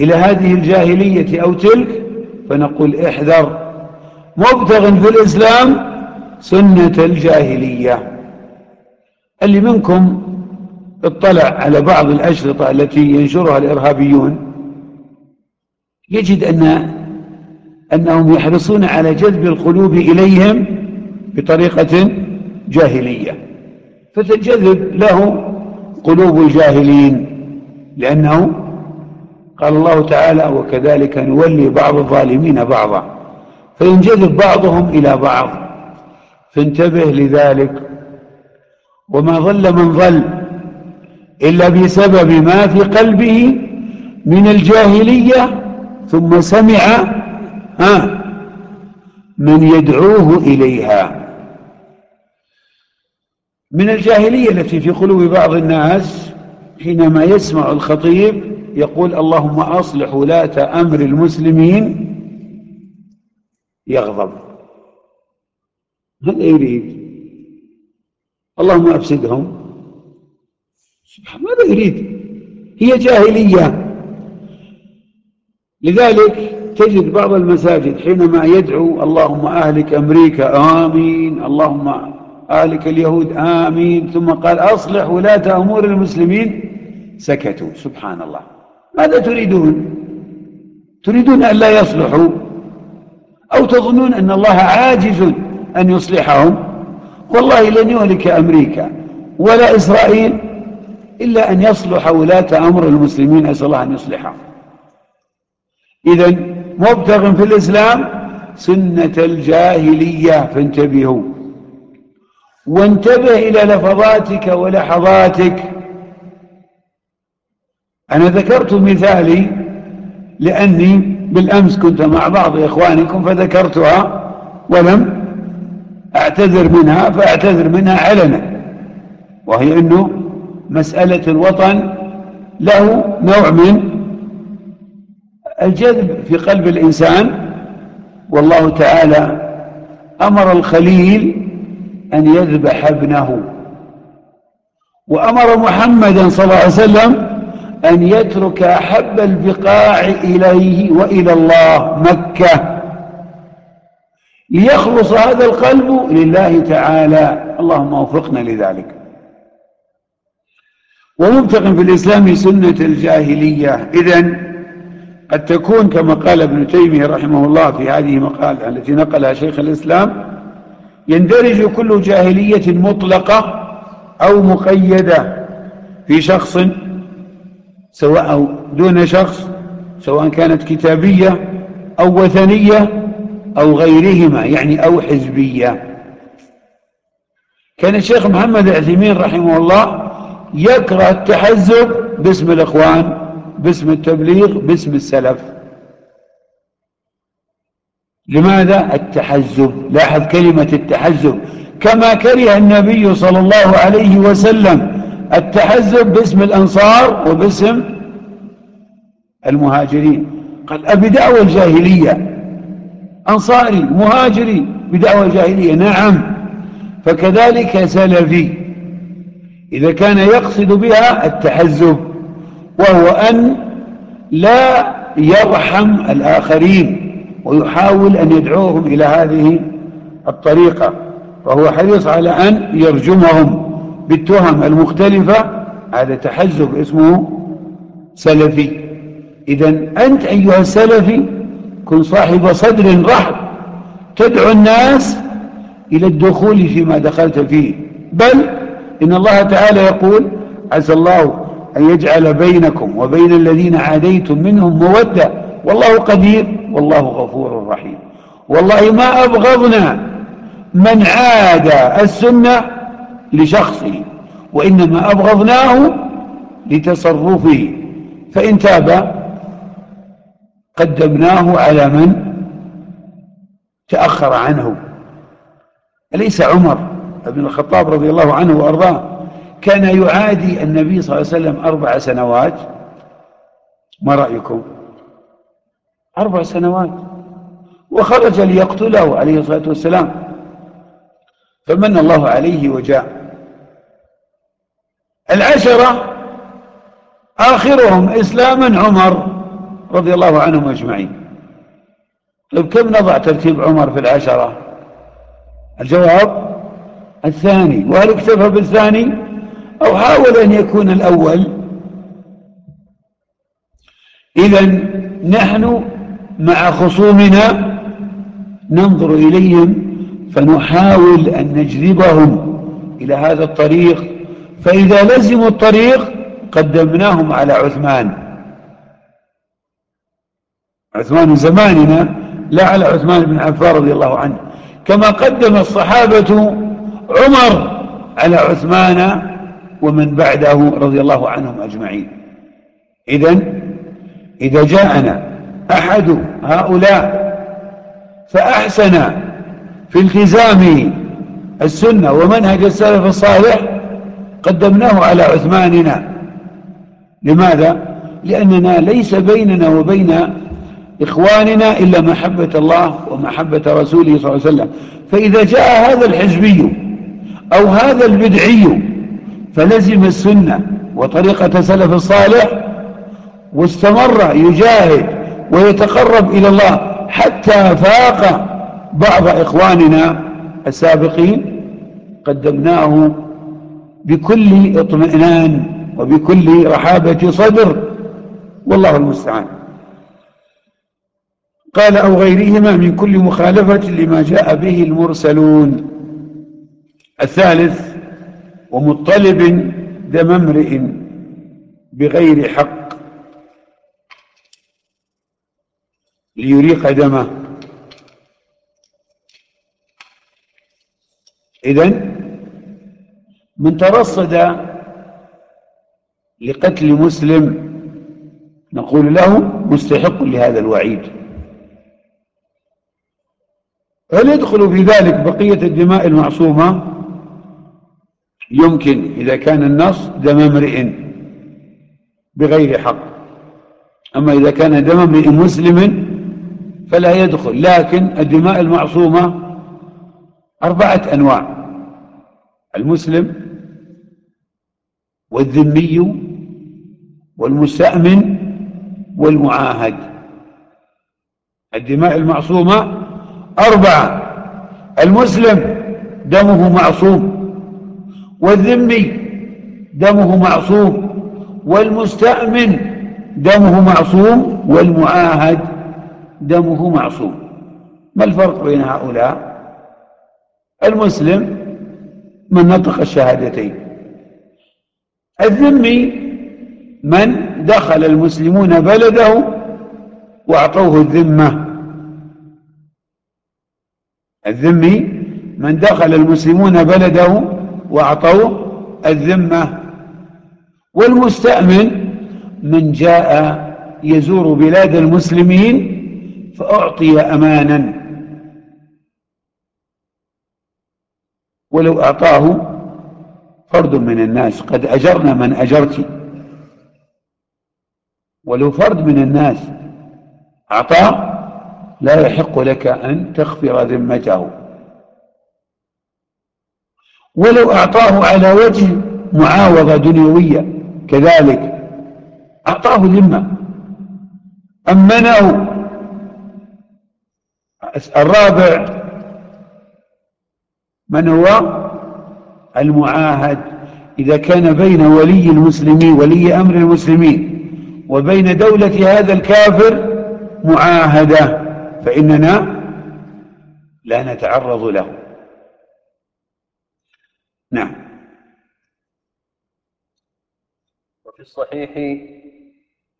إلى هذه الجاهلية أو تلك فنقول احذر. مبتغ في الإسلام سنة الجاهلية. اللي منكم اطلع على بعض الأشرطة التي ينشرها الإرهابيون يجد أن أنهم يحرصون على جذب القلوب إليهم بطريقة جاهلية. فتجذب له قلوب الجاهلين لأنه قال الله تعالى وكذلك نولي بعض الظالمين بعضا فينجذب بعضهم إلى بعض. فانتبه لذلك. وما ظل من ظل إلا بسبب ما في قلبه من الجاهلية ثم سمع ها؟ من يدعوه إليها. من الجاهلية التي في قلوب بعض الناس حينما يسمع الخطيب يقول اللهم أصلح ولاة أمر المسلمين يغضب. هذا يريد؟ اللهم أفسدهم. ماذا يريد. هي جاهلية. لذلك تجد بعض المساجد حينما يدعو اللهم أهلك أمريكا آمين اللهم أهلك اليهود آمين ثم قال أصلح ولاة أمور المسلمين سكتوا سبحان الله ماذا تريدون؟ تريدون أن لا يصلحوا؟ أو تظنون أن الله عاجز أن يصلحهم؟ والله لن يهلك أمريكا ولا إسرائيل إلا أن يصلح ولاة أمر المسلمين أسأل الله أن يصلحهم. إذا مبتغ في الإسلام سنة الجاهلية فانتبهوا. وانتبه إلى لفظاتك ولحظاتك. أنا ذكرت مثالي لأني بالأمس كنت مع بعض إخوانكم فذكرتها ولم أعتذر منها فأعتذر منها علنا. وهي أنه مسألة الوطن له نوع من الجذب في قلب الإنسان والله تعالى أمر الخليل أن يذبح ابنه. وأمر محمدا صلى الله عليه وسلم أن يترك أحب البقاع إليه وإلى الله مكة. ليخلص هذا القلب لله تعالى. اللهم وفقنا لذلك. ومبتغ في الإسلام سنة الجاهلية. إذن قد تكون كما قال ابن تيمية رحمه الله في هذه مقالة التي نقلها شيخ الإسلام يندرج كل جاهلية مطلقة أو مقيدة في شخص سواء دون شخص سواء كانت كتابية أو وثنية أو غيرهما يعني أو حزبية. كان الشيخ محمد العثيمين رحمه الله يكره التحزب باسم الإخوان. باسم التبليغ باسم السلف. لماذا؟ التحزب. لاحظ كلمة التحزب. كما كره النبي صلى الله عليه وسلم التحزب باسم الأنصار وباسم المهاجرين. قال أبدعوى الجاهلية. أنصاري مهاجري بدعوى الجاهلية. نعم. فكذلك سلفي. إذا كان يقصد بها التحزب. وهو أن لا يرحم الآخرين ويحاول أن يدعوهم إلى هذه الطريقة. فهو حريص على أن يرجمهم بالتهم المختلفة. هذا تحزب اسمه سلفي. إذا أنت أيها السلفي كن صاحب صدر رحب. تدعو الناس إلى الدخول فيما دخلت فيه. بل إن الله تعالى يقول عسى الله أن يجعل بينكم وبين الذين عاديتم منهم مودة. والله قدير والله غفور رحيم. والله ما أبغضنا من عاد السنة لشخصه وإنما أبغضناه لتصرفه. فإن تاب قدمناه على من تأخر عنه. أليس عمر بن الخطاب رضي الله عنه وأرضاه؟ كان يعادي النبي صلى الله عليه وسلم أربع سنوات؟ ما رأيكم؟ أربع سنوات. وخرج ليقتله عليه الصلاة والسلام. فمن الله عليه وجاء. العشرة آخرهم إسلاما عمر رضي الله عنهم أجمعين. طيب كم نضع ترتيب عمر في العشرة؟ الجواب الثاني. وهل اكتفى بالثاني؟ أو حاول أن يكون الأول. إذا نحن مع خصومنا ننظر إليهم فنحاول أن نجذبهم إلى هذا الطريق. فإذا لزموا الطريق قدمناهم على عثمان. عثمان زماننا لا على عثمان بن عفان رضي الله عنه. كما قدم الصحابة عمر على عثمان ومن بعده رضي الله عنهم أجمعين. إذا إذا جاءنا أحد هؤلاء فأحسن في التزام السنة ومنهج السلف الصالح قدمناه على عثماننا. لماذا؟ لأننا ليس بيننا وبين إخواننا إلا محبة الله ومحبة رسوله صلى الله عليه وسلم. فإذا جاء هذا الحزبي أو هذا البدعي فلزم السنة وطريقة سلف الصالح واستمر يجاهد ويتقرب إلى الله حتى فاق بعض إخواننا السابقين قدمناه بكل اطمئنان وبكل رحابة صدر والله المستعان. قال أو غيرهما من كل مخالفة لما جاء به المرسلون. الثالث ومطلب دم امرئ بغير حق ليريق دمه. إذن من ترصد لقتل مسلم نقول له مستحق لهذا الوعيد. هل يدخل في ذلك بقية الدماء المعصومة؟ يمكن إذا كان النص دم امرئ بغير حق. أما إذا كان دم امرئ مسلم فلا يدخل لكن الدماء المعصومة أربعة أنواع المسلم والذمي والمستأمن والمعاهد. الدماء المعصومة أربعة المسلم دمه معصوم. والذمي دمه معصوم. والمستأمن دمه معصوم. والمعاهد دمه معصوم. ما الفرق بين هؤلاء؟ المسلم من نطق الشهادتين. الذمي من دخل المسلمون بلده وأعطوه الذمة. الذمي من دخل المسلمون بلده وأعطوه الذمة. والمستأمن من جاء يزور بلاد المسلمين فأعطي أمانا. ولو أعطاه فرد من الناس. قد أجرنا من أجرت. ولو فرد من الناس أعطاه لا يحق لك أن تغفر ذمته. ولو أعطاه على وجه معاوضة دنيوية كذلك. أعطاه ذمة. أمنه الرابع من هو؟ المعاهد. إذا كان بين ولي المسلمين ولي أمر المسلمين وبين دولة هذا الكافر معاهدة فإننا لا نتعرض له. نعم. وفي الصحيح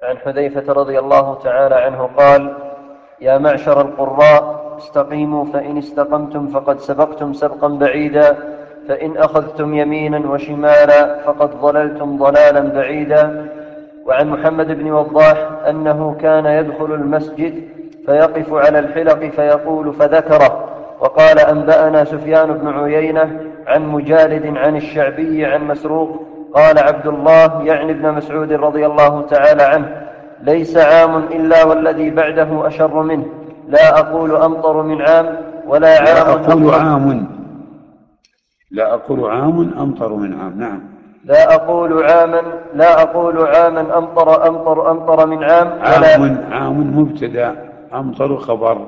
عن حذيفة رضي الله تعالى عنه قال يا معشر القراء استقيموا فإن استقمتم فقد سبقتم سبقا بعيدا فإن أخذتم يمينا وشمالا فقد ضللتم ضلالا بعيدا. وعن محمد بن وضاح أنه كان يدخل المسجد فيقف على الحلق فيقول فذكره وقال أنبأنا سفيان بن عيينة عن مجالد عن الشعبي عن مسروق قال عبد الله يعني ابن مسعود رضي الله تعالى عنه ليس عام إلا والذي بعده أشر منه. لا أقول أمطر من عام ولا عام لا أقول عام. لا أقول عام أمطر من عام. نعم. لا أقول عاما لا أقول عاما أمطر أمطر أمطر من عام ولا عام عام مبتدأ أمطر خبر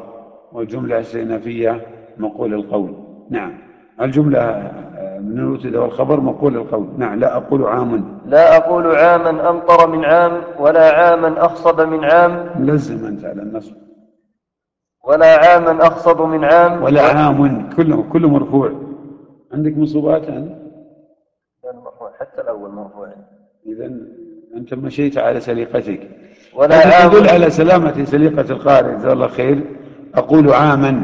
وجملة استئنافية مقول القول. نعم. الجملة من المبتدا والخبر مقول القول. نعم لا أقول عام لا أقول عاما أمطر من عام ولا عاما أخصب من عام. لزم أنت على النصب. ولا عاما أخصب من عام. ولا عام كله كله مرفوع. عندك مصوبات أنت؟ حتى الأول مرفوع. إذا أنت مشيت على سليقتك. ولا عام. تدل على سلامة سليقة القارئ جزاه الله خير. أقول عاما.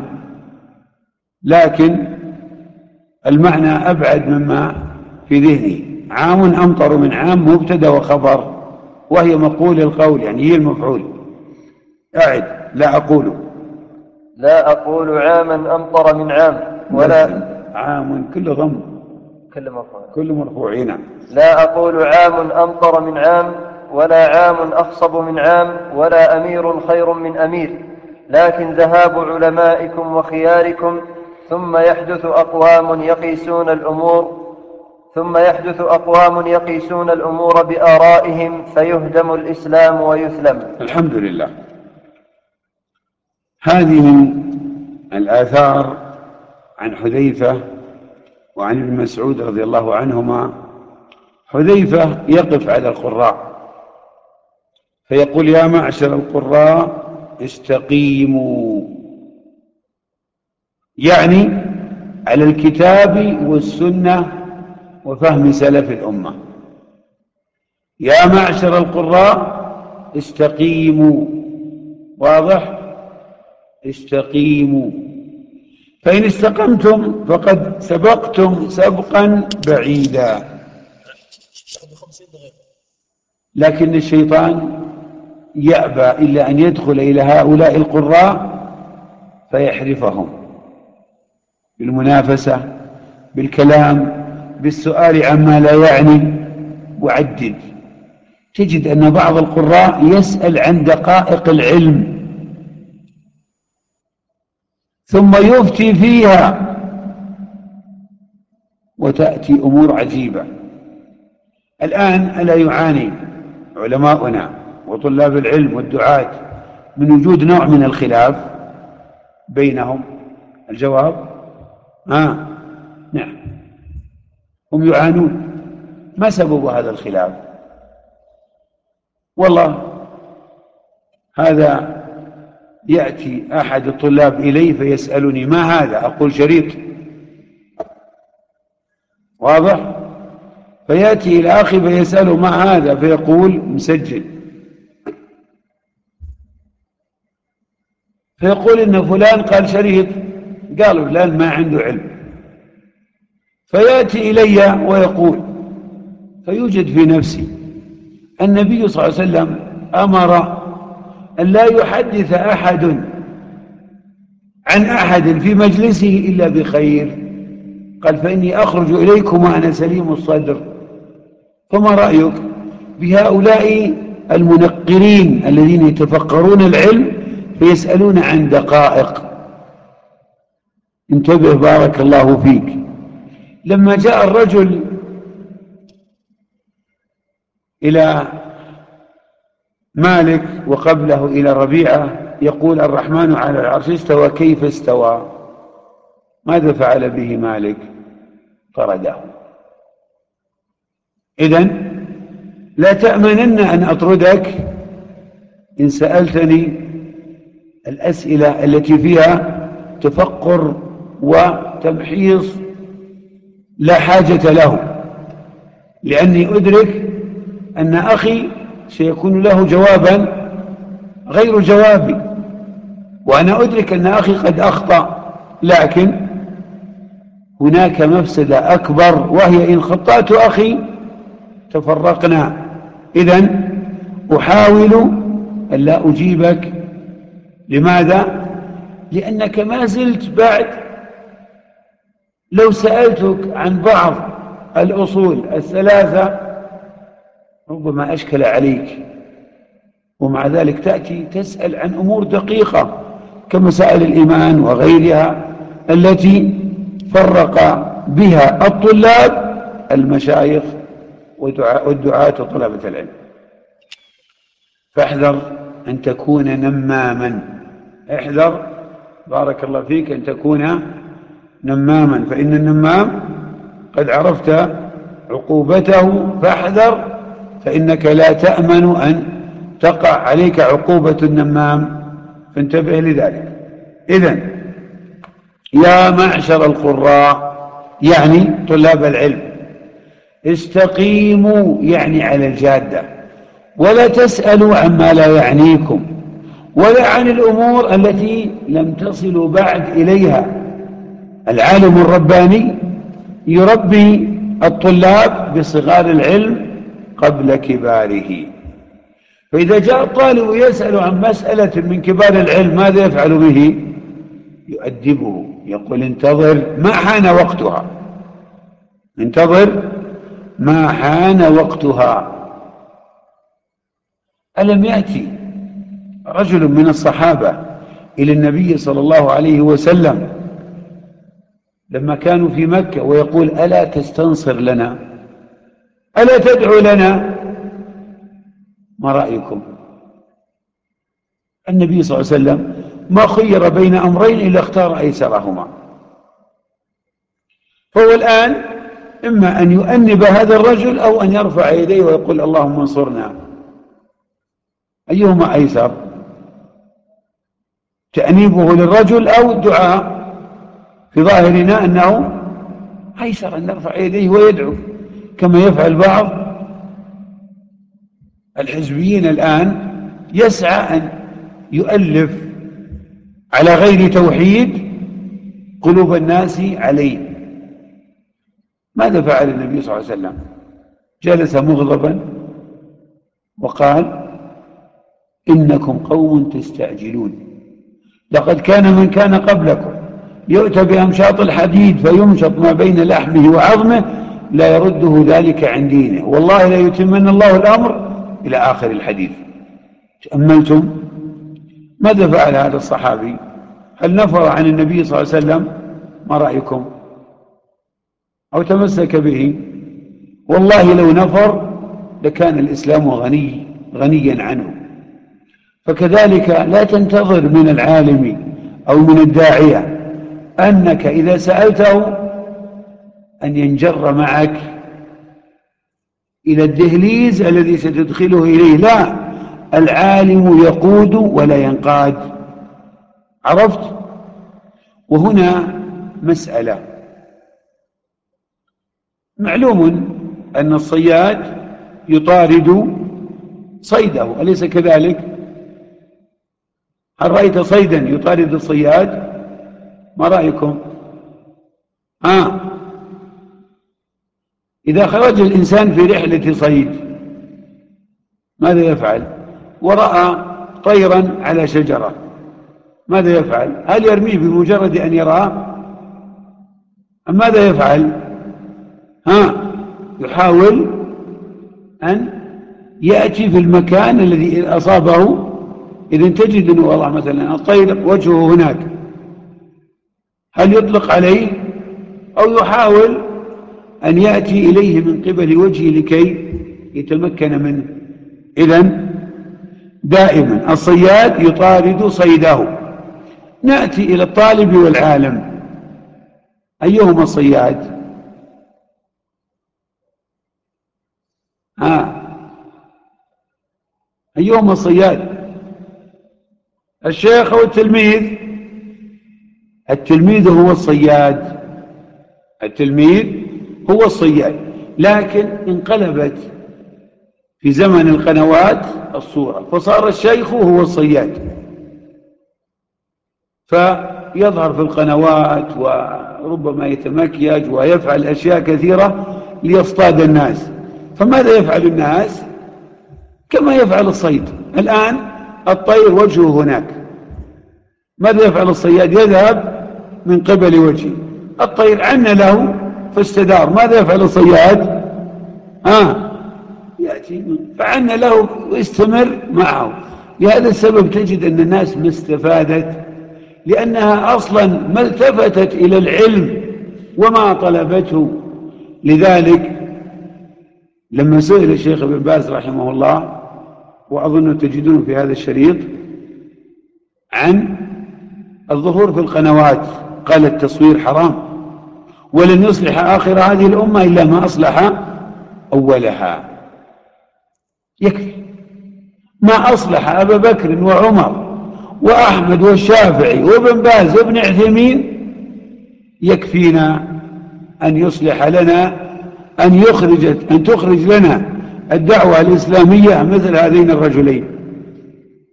لكن المعنى أبعد مما في ذهني. عام أمطر من عام مبتدأ وخبر وهي مقول القول يعني هي المفعول. أعد لا أقول. لا أقول عاما أمطر من عام ولا عام كل ضم. كل مرفوع. كل مرفوع نعم. لا أقول عام أمطر من عام ولا عام أخصب من عام ولا أمير خير من أمير. لكن ذهاب علمائكم وخياركم ثم يحدث أقوام يقيسون الأمور ثم يحدث أقوام يقيسون الأمور بآرائهم فيهدم الإسلام ويثلم الحمد لله. هذه الآثار عن حذيفة وعن ابن مسعود رضي الله عنهما. حذيفة يقف على القراء فيقول يا معشر القراء استقيموا. يعني على الكتاب والسنة وفهم سلف الأمة. يا معشر القراء استقيموا. واضح؟ استقيموا. فإن استقمتم فقد سبقتم سبقا بعيدا. لكن الشيطان يأبى إلا أن يدخل إلى هؤلاء القراء فيحرفهم. بالمنافسة بالكلام بالسؤال عما لا يعني وعدد تجد أن بعض القراء يسأل عن دقائق العلم ثم يفتي فيها وتأتي أمور عجيبة. الآن ألا يعاني علماؤنا وطلاب العلم والدعاة من وجود نوع من الخلاف بينهم؟ الجواب آه نعم. هم يعانون. ما سبب هذا الخلاف؟ والله هذا يأتي أحد الطلاب إلي فيسألني ما هذا؟ أقول شريط. واضح؟ فيأتي إلى فيسأله ما هذا؟ فيقول مسجل. فيقول إن فلان قال شريط. قالوا فلان ما عنده علم. فيأتي إلي ويقول فيوجد في نفسي النبي صلى الله عليه وسلم أمر أن لا يحدث أحد عن أحد في مجلسه إلا بخير. قال فإني أخرج إليكم وأنا سليم الصدر. فما رأيك بهؤلاء المنقرين الذين يتفقرون العلم فيسألون عن دقائق؟ انتبه بارك الله فيك. لما جاء الرجل إلى مالك وقبله إلى ربيعة يقول الرحمن على العرش استوى كيف استوى؟ ماذا فعل به مالك؟ طرده إذا لا تأمنن أن أطردك إن سألتني الأسئلة التي فيها تفقر وتمحيص لا حاجة له. لأني أدرك أن أخي سيكون له جوابا غير جوابي وأنا أدرك أن أخي قد أخطأ لكن هناك مفسدة أكبر وهي إن خطأت أخي تفرقنا. إذا أحاول أن لا أجيبك. لماذا؟ لأنك ما زلت بعد لو سألتك عن بعض الأصول الثلاثة ربما أشكل عليك. ومع ذلك تأتي تسأل عن أمور دقيقة كمسائل الإيمان وغيرها التي فرق بها الطلاب المشايخ والدعاة وطلبة العلم. فاحذر أن تكون نماما. احذر بارك الله فيك أن تكون نماما فإن النمام قد عرفت عقوبته فاحذر فإنك لا تأمن أن تقع عليك عقوبة النمام فانتبه لذلك. إذن يا معشر القراء يعني طلاب العلم استقيموا يعني على الجادة ولا تسألوا عما لا يعنيكم ولا عن الأمور التي لم تصلوا بعد إليها. العالم الرباني يربي الطلاب بصغار العلم قبل كباره. فإذا جاء الطالب يسأل عن مسألة من كبار العلم ماذا يفعل به؟ يؤدبه يقول انتظر ما حان وقتها. انتظر ما حان وقتها. ألم يأتي رجل من الصحابة إلى النبي صلى الله عليه وسلم لما كانوا في مكة ويقول ألا تستنصر لنا؟ ألا تدعو لنا؟ ما رأيكم؟ النبي صلى الله عليه وسلم ما خير بين أمرين إلا اختار أيسرهما. فهو الآن إما أن يؤنب هذا الرجل أو أن يرفع يديه ويقول اللهم انصرنا. أيهما أيسر؟ تأنيبه للرجل أو الدعاء؟ في ظاهرنا أنه أيسر أن نرفع يديه ويدعو كما يفعل بعض الحزبيين الآن يسعى أن يؤلف على غير توحيد قلوب الناس عليه. ماذا فعل النبي صلى الله عليه وسلم؟ جلس مغضبا وقال إنكم قوم تستعجلون لقد كان من كان قبلكم. يؤتى بأمشاط الحديد فيمشط ما بين لحمه وعظمه لا يرده ذلك عن دينه. والله لا يتمن الله الأمر إلى آخر الحديث. تأملتم؟ ماذا فعل هذا الصحابي؟ هل نفر عن النبي صلى الله عليه وسلم؟ ما رأيكم؟ أو تمسك به؟ والله لو نفر لكان الإسلام غني غنيا عنه. فكذلك لا تنتظر من العالم أو من الداعية أنك إذا سألته أن ينجر معك إلى الدهليز الذي ستدخله إليه. لا العالم يقود ولا ينقاد. عرفت؟ وهنا مسألة. معلوم أن الصياد يطارد صيده أليس كذلك؟ هل رأيت صيدا يطارد الصياد؟ ما رأيكم؟ آه. إذا خرج الإنسان في رحلة صيد ماذا يفعل؟ ورأى طيرا على شجرة ماذا يفعل؟ هل يرميه بمجرد أن يراه؟ أم ماذا يفعل؟ ها يحاول أن يأتي في المكان الذي أصابه. إذا تجد أنه والله مثلا الطير وجهه هناك. هل يطلق عليه أو يحاول أن يأتي إليه من قبل وجهه لكي يتمكن منه؟ إذا دائما الصياد يطارد صيده. نأتي إلى الطالب والعالم. أيهما الصياد؟ ها. أيهما الصياد؟ الشيخ أو التلميذ؟ التلميذ هو الصياد. التلميذ هو الصياد. لكن انقلبت في زمن القنوات الصورة فصار الشيخ هو الصياد. فيظهر في القنوات وربما يتمكيج ويفعل أشياء كثيرة ليصطاد الناس. فماذا يفعل الناس؟ كما يفعل الصيد. الآن الطير وجهه هناك. ماذا يفعل الصياد؟ يذهب من قبل وجهه الطير عن له فاستدار. ماذا يفعل الصياد؟ آه يأتي فعن له ويستمر معه. لهذا السبب تجد أن الناس ما استفادت لأنها أصلا ما التفتت إلى العلم وما طلبته. لذلك لما سئل الشيخ ابن باز رحمه الله وأظن تجدون في هذا الشريط عن الظهور في القنوات. قال التصوير حرام. ولن يصلح آخر هذه الأمة إلا ما أصلح أولها. يكفي. ما أصلح أبا بكر وعمر وأحمد والشافعي وابن باز وابن عثيمين يكفينا أن يصلح لنا أن يخرج أن تخرج لنا الدعوة الإسلامية مثل هذين الرجلين.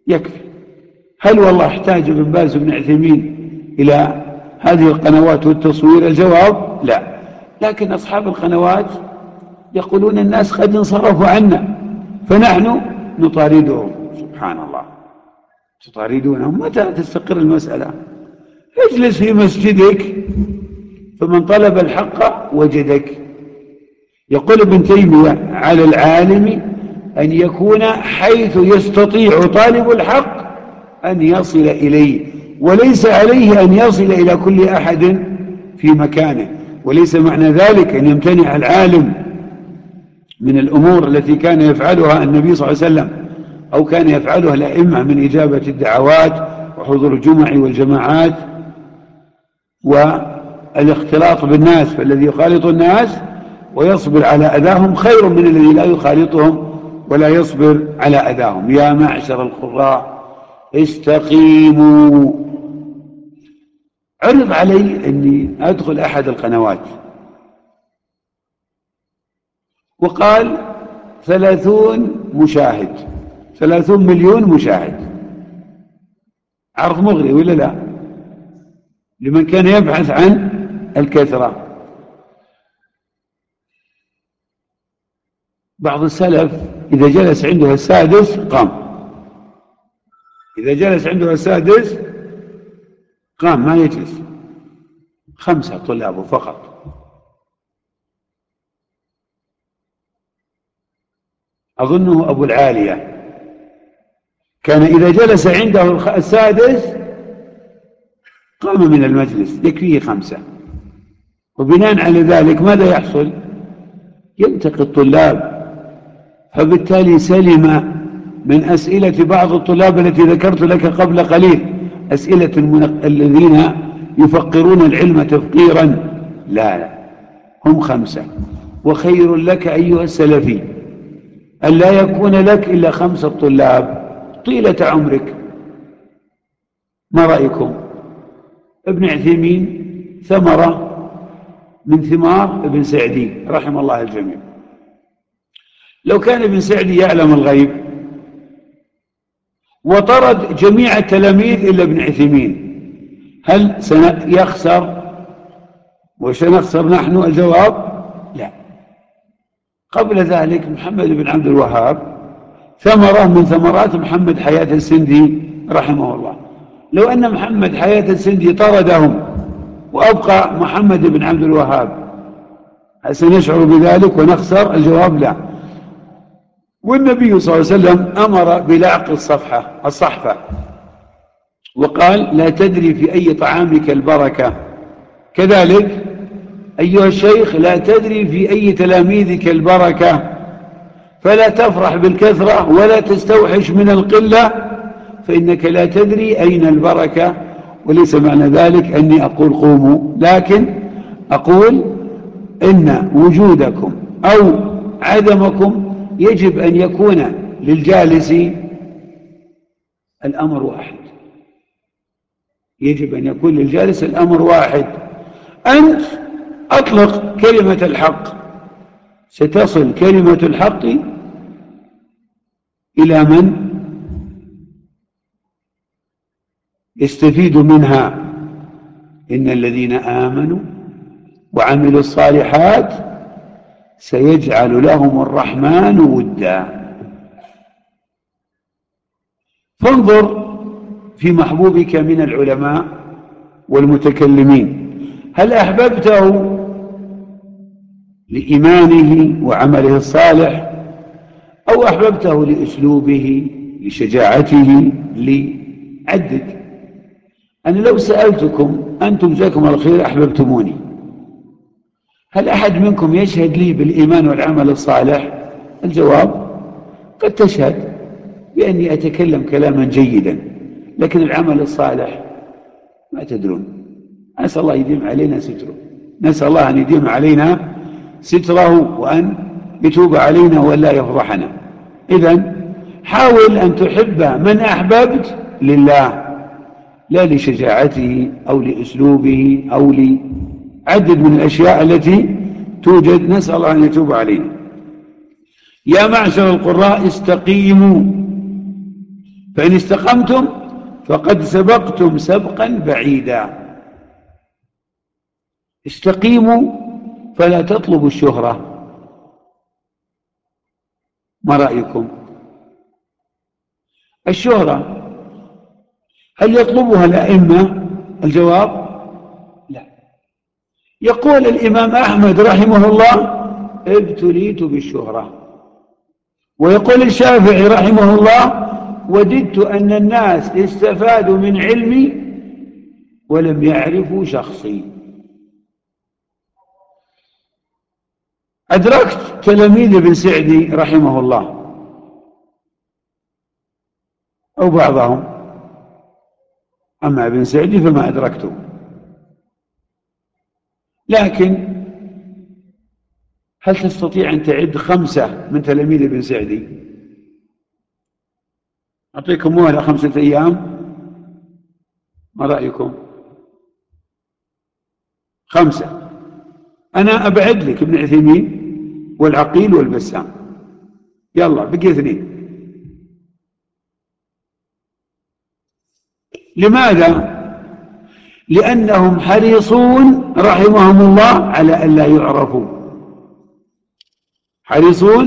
يكفي. هل والله احتاج ابن باز وابن عثيمين إلى هذه القنوات والتصوير الجواب لا. لكن أصحاب القنوات يقولون الناس قد انصرفوا عنا فنحن نطاردهم. سبحان الله. تطاردونهم؟ متى تستقر المسألة؟ اجلس في مسجدك فمن طلب الحق وجدك. يقول ابن تيمية على العالم أن يكون حيث يستطيع طالب الحق أن يصل إليه. وليس عليه أن يصل إلى كل أحد في مكانه. وليس معنى ذلك أن يمتنع العالم من الأمور التي كان يفعلها النبي صلى الله عليه وسلم أو كان يفعلها الأئمة من إجابة الدعوات وحضور الجمع والجماعات والاختلاط بالناس فالذي يخالط الناس ويصبر على أذاهم خير من الذي لا يخالطهم ولا يصبر على أذاهم. يا معشر القراء استقيموا. عرض علي أني أدخل أحد القنوات. وقال ثلاثون مشاهد ثلاثون مليون مشاهد. عرض مغري ولا لا؟ لمن كان يبحث عن الكثرة. بعض السلف إذا جلس عنده السادس قام. إذا جلس عنده السادس قام ما يجلس. خمسة طلابه فقط. أظنه أبو العالية. كان إذا جلس عنده السادس قام من المجلس يكفيه خمسة. وبناء على ذلك ماذا يحصل؟ ينتقي الطلاب. فبالتالي سلم من أسئلة بعض الطلاب التي ذكرت لك قبل قليل. أسئلة الذين يفقرون العلم تفقيرا. لا لا هم خمسة. وخير لك أيها السلفي أن لا يكون لك إلا خمسة طلاب طيلة عمرك. ما رأيكم؟ ابن عثيمين ثمرة من ثمار ابن سعدي رحم الله الجميع. لو كان ابن سعدي يعلم الغيب وطرد جميع التلاميذ إلا ابن عثيمين. هل سيخسر وسنخسر نحن الجواب؟ لا. قبل ذلك محمد بن عبد الوهاب ثمرة من ثمرات محمد حياة السندي رحمه الله. لو أن محمد حياة السندي طردهم وأبقى محمد بن عبد الوهاب هل سنشعر بذلك ونخسر؟ الجواب لا. والنبي صلى الله عليه وسلم أمر بلعق الصفحة الصحفة. وقال لا تدري في أي طعامك البركة. كذلك أيها الشيخ لا تدري في أي تلاميذك البركة. فلا تفرح بالكثرة ولا تستوحش من القلة فإنك لا تدري أين البركة. وليس معنى ذلك أني أقول قوموا لكن أقول إن وجودكم أو عدمكم يجب أن يكون للجالس الأمر واحد. يجب أن يكون للجالس الأمر واحد. أنت أطلق كلمة الحق. ستصل كلمة الحق إلى من؟ يستفيد منها إن الذين آمنوا وعملوا الصالحات سيجعل لهم الرحمن ودا. فانظر في محبوبك من العلماء والمتكلمين. هل أحببته لإيمانه وعمله الصالح؟ أو أحببته لأسلوبه لشجاعته لعدد أنا لو سألتكم أنتم جزاكم الله خير أحببتموني. هل أحد منكم يشهد لي بالإيمان والعمل الصالح؟ الجواب قد تشهد بأني أتكلم كلاما جيدا لكن العمل الصالح ما تدرون. نسأل الله يديم علينا ستره. نسأل الله أن يديم علينا ستره وأن يتوب علينا ولا يفضحنا. إذا حاول أن تحب من أحببت لله لا لشجاعته أو لأسلوبه أو لعدد من الأشياء التي توجد نسأل الله أن يتوب علينا. يا معشر القراء استقيموا. فإن استقمتم فقد سبقتم سبقا بعيدا. استقيموا فلا تطلبوا الشهرة. ما رأيكم؟ الشهرة هل يطلبها الأئمة؟ الجواب يقول الإمام أحمد رحمه الله ابتليت بالشهرة. ويقول الشافعي رحمه الله وددت أن الناس استفادوا من علمي ولم يعرفوا شخصي. أدركت تلاميذ ابن سعدي رحمه الله أو بعضهم. أما ابن سعدي فما أدركته. لكن هل تستطيع أن تعد خمسة من تلاميذ ابن سعدي؟ أعطيكم مهلة خمسة أيام. ما رأيكم؟ خمسة. أنا أبعد لك ابن عثيمين والعقيل والبسام. يلا بقي اثنين. لماذا لأنهم حريصون رحمهم الله على أن لا يعرفوا. حريصون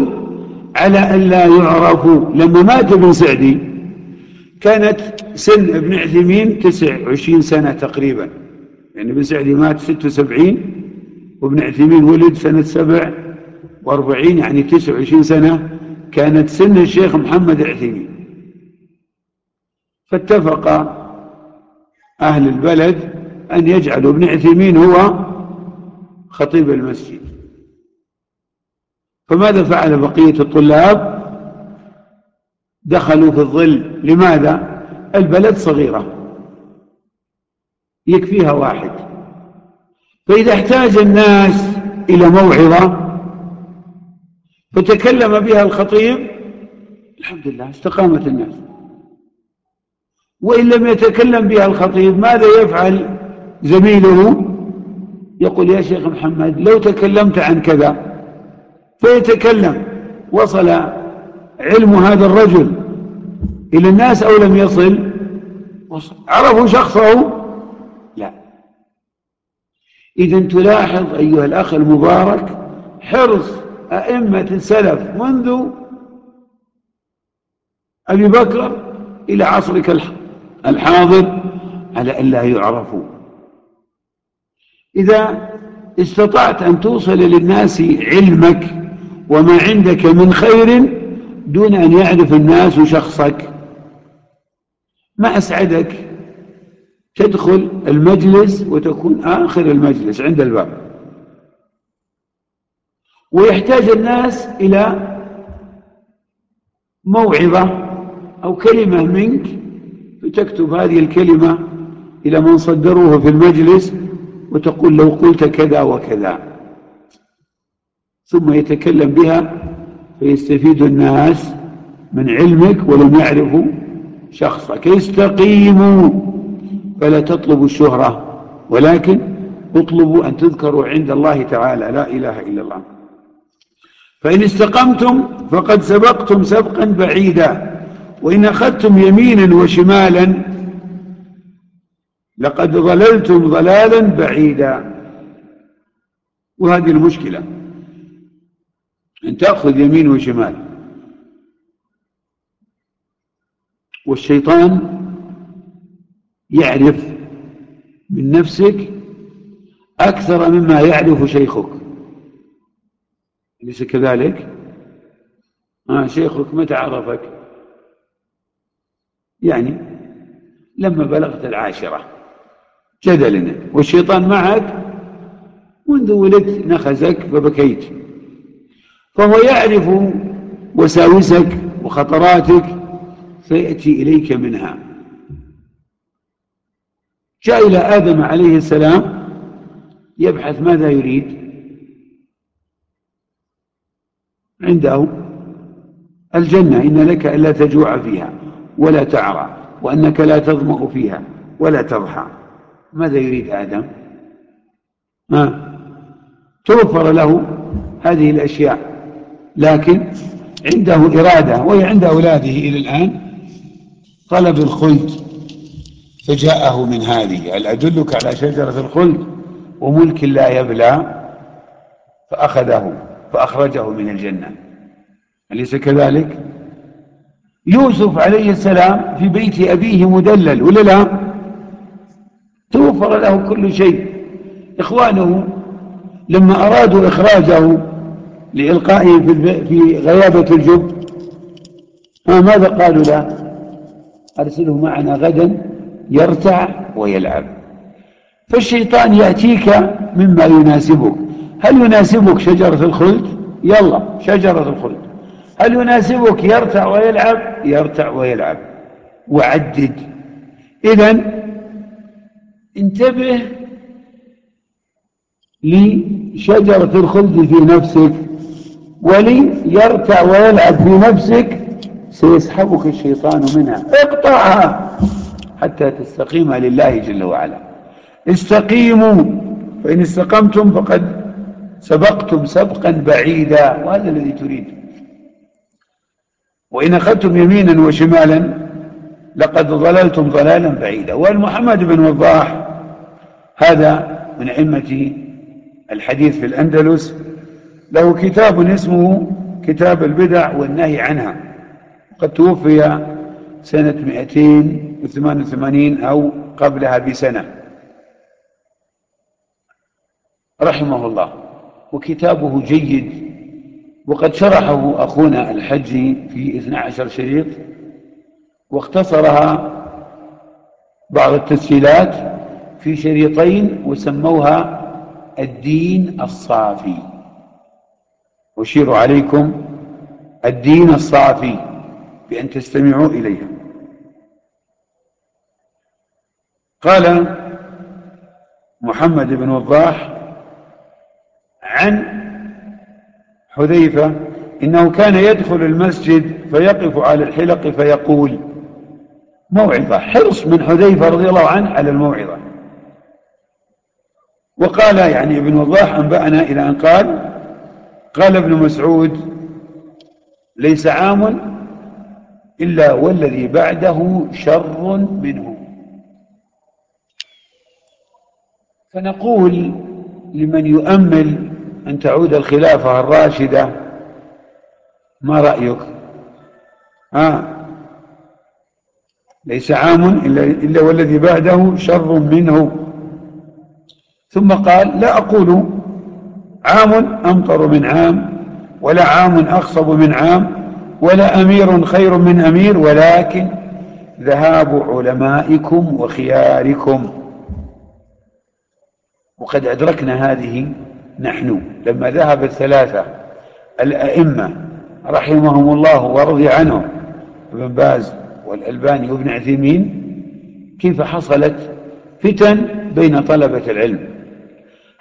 على أن لا يعرفوا. لما مات ابن سعدي كانت سن ابن عثيمين تسع وعشرين سنة تقريبا. يعني ابن سعدي مات ستة وسبعين وابن عثيمين ولد سنة سبع وأربعين يعني تسع وعشرين سنة كانت سن الشيخ محمد العثيمين. فاتفق أهل البلد أن يجعلوا ابن عثيمين هو خطيب المسجد. فماذا فعل بقية الطلاب؟ دخلوا في الظل. لماذا؟ البلد صغيرة. يكفيها واحد. فإذا احتاج الناس إلى موعظة فتكلم بها الخطيب الحمد لله استقامت الناس. وإن لم يتكلم بها الخطيب ماذا يفعل زميله؟ يقول يا شيخ محمد لو تكلمت عن كذا فيتكلم. وصل علم هذا الرجل إلى الناس أو لم يصل؟ وصل. عرفوا شخصه؟ لا. إذا تلاحظ أيها الأخ المبارك حرص أئمة السلف منذ أبي بكر إلى عصرك الحاضر على أن لا يعرفوا إذا استطعت أن توصل للناس علمك وما عندك من خير دون أن يعرف الناس شخصك. ما أسعدك؟ تدخل المجلس وتكون آخر المجلس عند الباب. ويحتاج الناس إلى موعظة أو كلمة منك فتكتب هذه الكلمة إلى من صدروه في المجلس وتقول لو قلت كذا وكذا. ثم يتكلم بها فيستفيد الناس من علمك ولم يعرفوا شخصك. استقيموا فلا تطلبوا الشهرة ولكن اطلبوا أن تذكروا عند الله تعالى لا إله إلا الله. فإن استقمتم فقد سبقتم سبقا بعيدا. وإن أخذتم يمينا وشمالا لقد ضللتم ضلالا بعيدا وهذه المشكلة أن تأخذ يمين وشمال والشيطان يعرف من نفسك أكثر مما يعرف شيخك أليس كذلك؟ آه شيخك متى عرفك؟ يعني لما بلغت العاشرة جدلنا والشيطان معك منذ ولدت نخزك فبكيت فهو يعرف وساوسك وخطراتك فيأتي إليك منها. جاء إلى آدم عليه السلام يبحث ماذا يريد. عنده الجنة إن لك ألا تجوع فيها. ولا تعرى وأنك لا تظمأ فيها ولا تضحى. ماذا يريد آدم؟ ما توفر له هذه الأشياء لكن عنده إرادة وهي عند أولاده إلى الآن طلب الخلد فجاءه من هذه. هل أدلك على شجرة الخلد؟ وملك لا يبلى فأخذه فأخرجه من الجنة. أليس كذلك؟ يوسف عليه السلام في بيت أبيه مدلل ولا لا؟ توفر له كل شيء. إخوانه لما أرادوا إخراجه لإلقائه في غيابة الجب ماذا قالوا له؟ أرسله معنا غدا يرتع ويلعب. فالشيطان يأتيك مما يناسبك. هل يناسبك شجرة الخلد؟ يلا شجرة الخلد. هل يناسبك يرتع ويلعب؟ يرتع ويلعب. وعدد. إذا انتبه لشجرة الخلد في نفسك ولي يرتع ويلعب في نفسك سيسحبك الشيطان منها. اقطعها حتى تستقيم لله جل وعلا. استقيموا فإن استقمتم فقد سبقتم سبقا بعيدا وهذا الذي تريد. وإن أخذتم يمينا وشمالا لقد ضللتم ضلالا بعيدا. والمحمد بن وضاح هذا من أئمة الحديث في الأندلس. له كتاب اسمه كتاب البدع والنهي عنها. قد توفي سنة 288 أو قبلها بسنة. رحمه الله. وكتابه جيد. وقد شرحه أخونا الحجي في 12 شريط واختصرها بعض التسجيلات في شريطين وسموها الدين الصافي. أشير عليكم الدين الصافي بأن تستمعوا إليها. قال محمد بن وضاح عن حذيفة إنه كان يدخل المسجد فيقف على الحلق فيقول موعظة حرص من حذيفة رضي الله عنه على الموعظة. وقال يعني ابن وضاح أنبأنا إلى أن قال قال ابن مسعود ليس عام إلا والذي بعده شر منه. فنقول لمن يؤمل أن تعود الخلافة الراشدة. ما رأيك؟ آه ليس عام إلا, إلا والذي بعده شر منه. ثم قال لا أقول عام أمطر من عام ولا عام أخصب من عام ولا أمير خير من أمير ولكن ذهاب علمائكم وخياركم. وقد أدركنا هذه نحن لما ذهب الثلاثة الأئمة رحمهم الله ورضي عنهم ابن باز والألباني وابن عثيمين كيف حصلت فتن بين طلبة العلم؟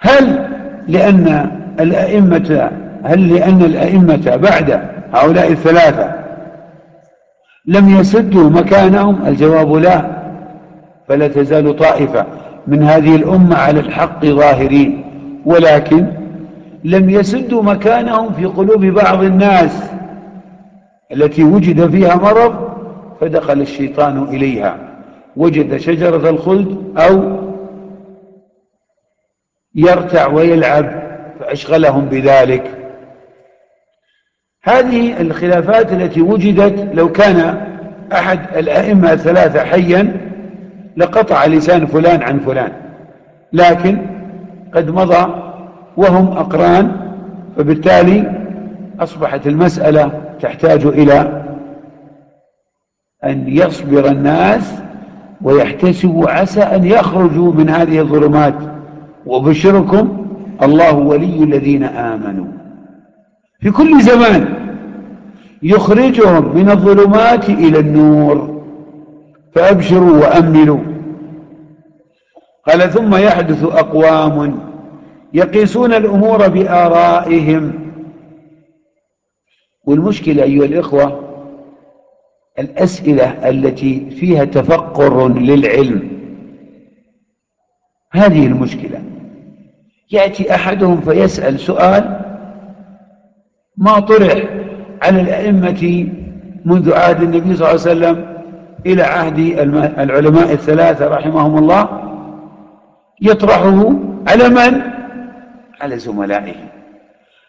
هل لأن الأئمة هل لأن الأئمة بعد هؤلاء الثلاثة لم يسدوا مكانهم؟ الجواب لا فلا تزال طائفة من هذه الأمة على الحق ظاهرين. ولكن لم يسدوا مكانهم في قلوب بعض الناس التي وجد فيها مرض فدخل الشيطان إليها. وجد شجرة الخلد أو يرتع ويلعب فأشغلهم بذلك. هذه الخلافات التي وجدت لو كان أحد الأئمة الثلاثة حيا لقطع لسان فلان عن فلان لكن قد مضى وهم أقران فبالتالي أصبحت المسألة تحتاج إلى أن يصبر الناس ويحتسبوا عسى أن يخرجوا من هذه الظلمات. وبشركم الله ولي الذين آمنوا. في كل زمان يخرجهم من الظلمات إلى النور. فأبشروا وأملوا قال ثم يحدث أقوام يقيسون الأمور بآرائهم. والمشكلة أيها الإخوة الأسئلة التي فيها تفقر للعلم. هذه المشكلة. يأتي أحدهم فيسأل سؤال ما طرح على الأئمة منذ عهد النبي صلى الله عليه وسلم إلى عهد العلماء الثلاثة رحمهم الله؟ يطرحه على من؟ على زملائه.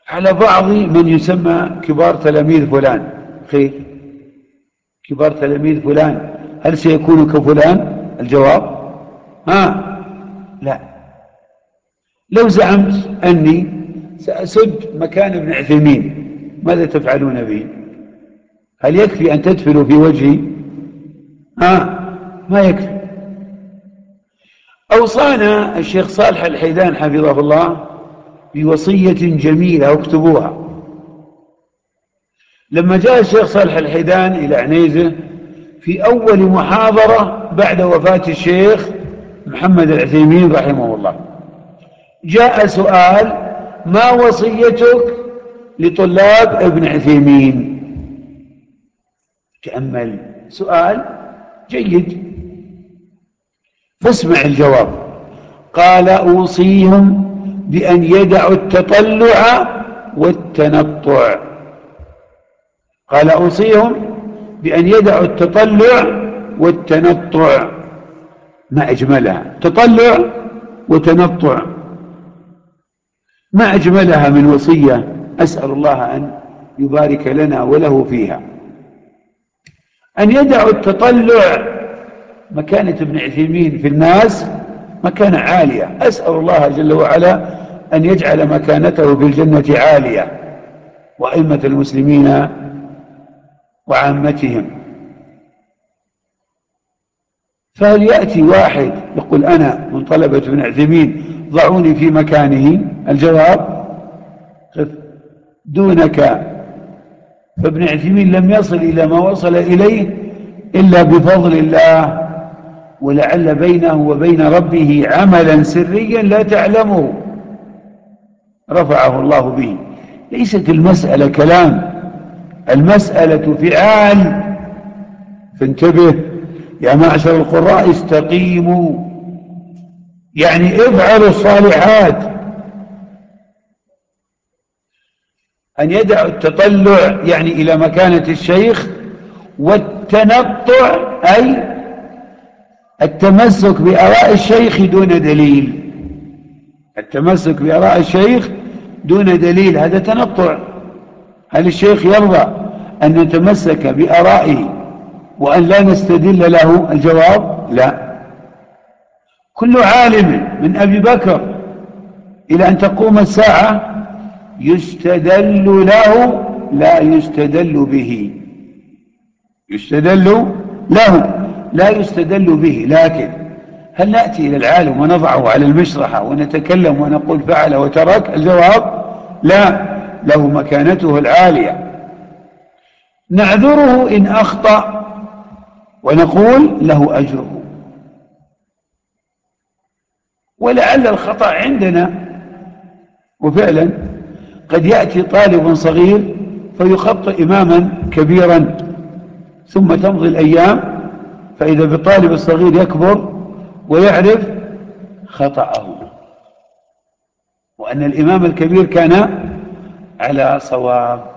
على بعض من يسمى كبار تلاميذ فلان. خير كبار تلاميذ فلان. هل سيكون كفلان؟ الجواب. ها؟ لا. لو زعمت أني سأسد مكان ابن عثيمين ماذا تفعلون به؟ هل يكفي أن تدفلوا في وجهي؟ ها؟ ما يكفي. أوصانا الشيخ صالح الحيدان حفظه الله بوصية جميلة اكتبوها لما جاء الشيخ صالح الحيدان إلى عنيزة في أول محاضرة بعد وفاة الشيخ محمد العثيمين رحمه الله جاء سؤال ما وصيتك لطلاب ابن عثيمين؟ تأمل. سؤال جيد. فاسمع الجواب. قال أوصيهم بأن يدعوا التطلع والتنطع. قال أوصيهم بأن يدعوا التطلع والتنطع. ما أجملها؟ تطلع وتنطع. ما أجملها من وصية؟ أسأل الله أن يبارك لنا وله فيها. أن يدعوا التطلع مكانة ابن عثيمين في الناس مكانة عالية. أسأل الله جل وعلا أن يجعل مكانته في الجنة عالية. وأئمة المسلمين وعامتهم. فهل يأتي واحد يقول أنا من طلبة ابن عثيمين ضعوني في مكانه؟ الجواب دونك فابن عثيمين لم يصل إلى ما وصل إليه إلا بفضل الله ولعل بينه وبين ربه عملا سريا لا تعلمه. رفعه الله به. ليست المسألة كلام. المسألة فعال. فانتبه. يا معشر القراء استقيموا. يعني افعلوا الصالحات. أن يدعوا التطلع يعني إلى مكانة الشيخ والتنطع أي التمسك بآراء الشيخ دون دليل. التمسك بآراء الشيخ دون دليل هذا تنطع. هل الشيخ يرضى أن نتمسك بآرائه وأن لا نستدل له؟ الجواب لا. كل عالم من أبي بكر إلى أن تقوم الساعة يستدل له لا يستدل به. يستدل له. لا يستدل به. لكن هل نأتي إلى العالم ونضعه على المشرحة ونتكلم ونقول فعل وترك؟ الجواب لا. له مكانته العالية. نعذره إن أخطأ ونقول له أجره. ولعل الخطأ عندنا. وفعلا قد يأتي طالب صغير فيخطئ إماما كبيرا ثم تمضي الأيام فإذا بالطالب الصغير يكبر ويعرف خطأه. وأن الإمام الكبير كان على صواب.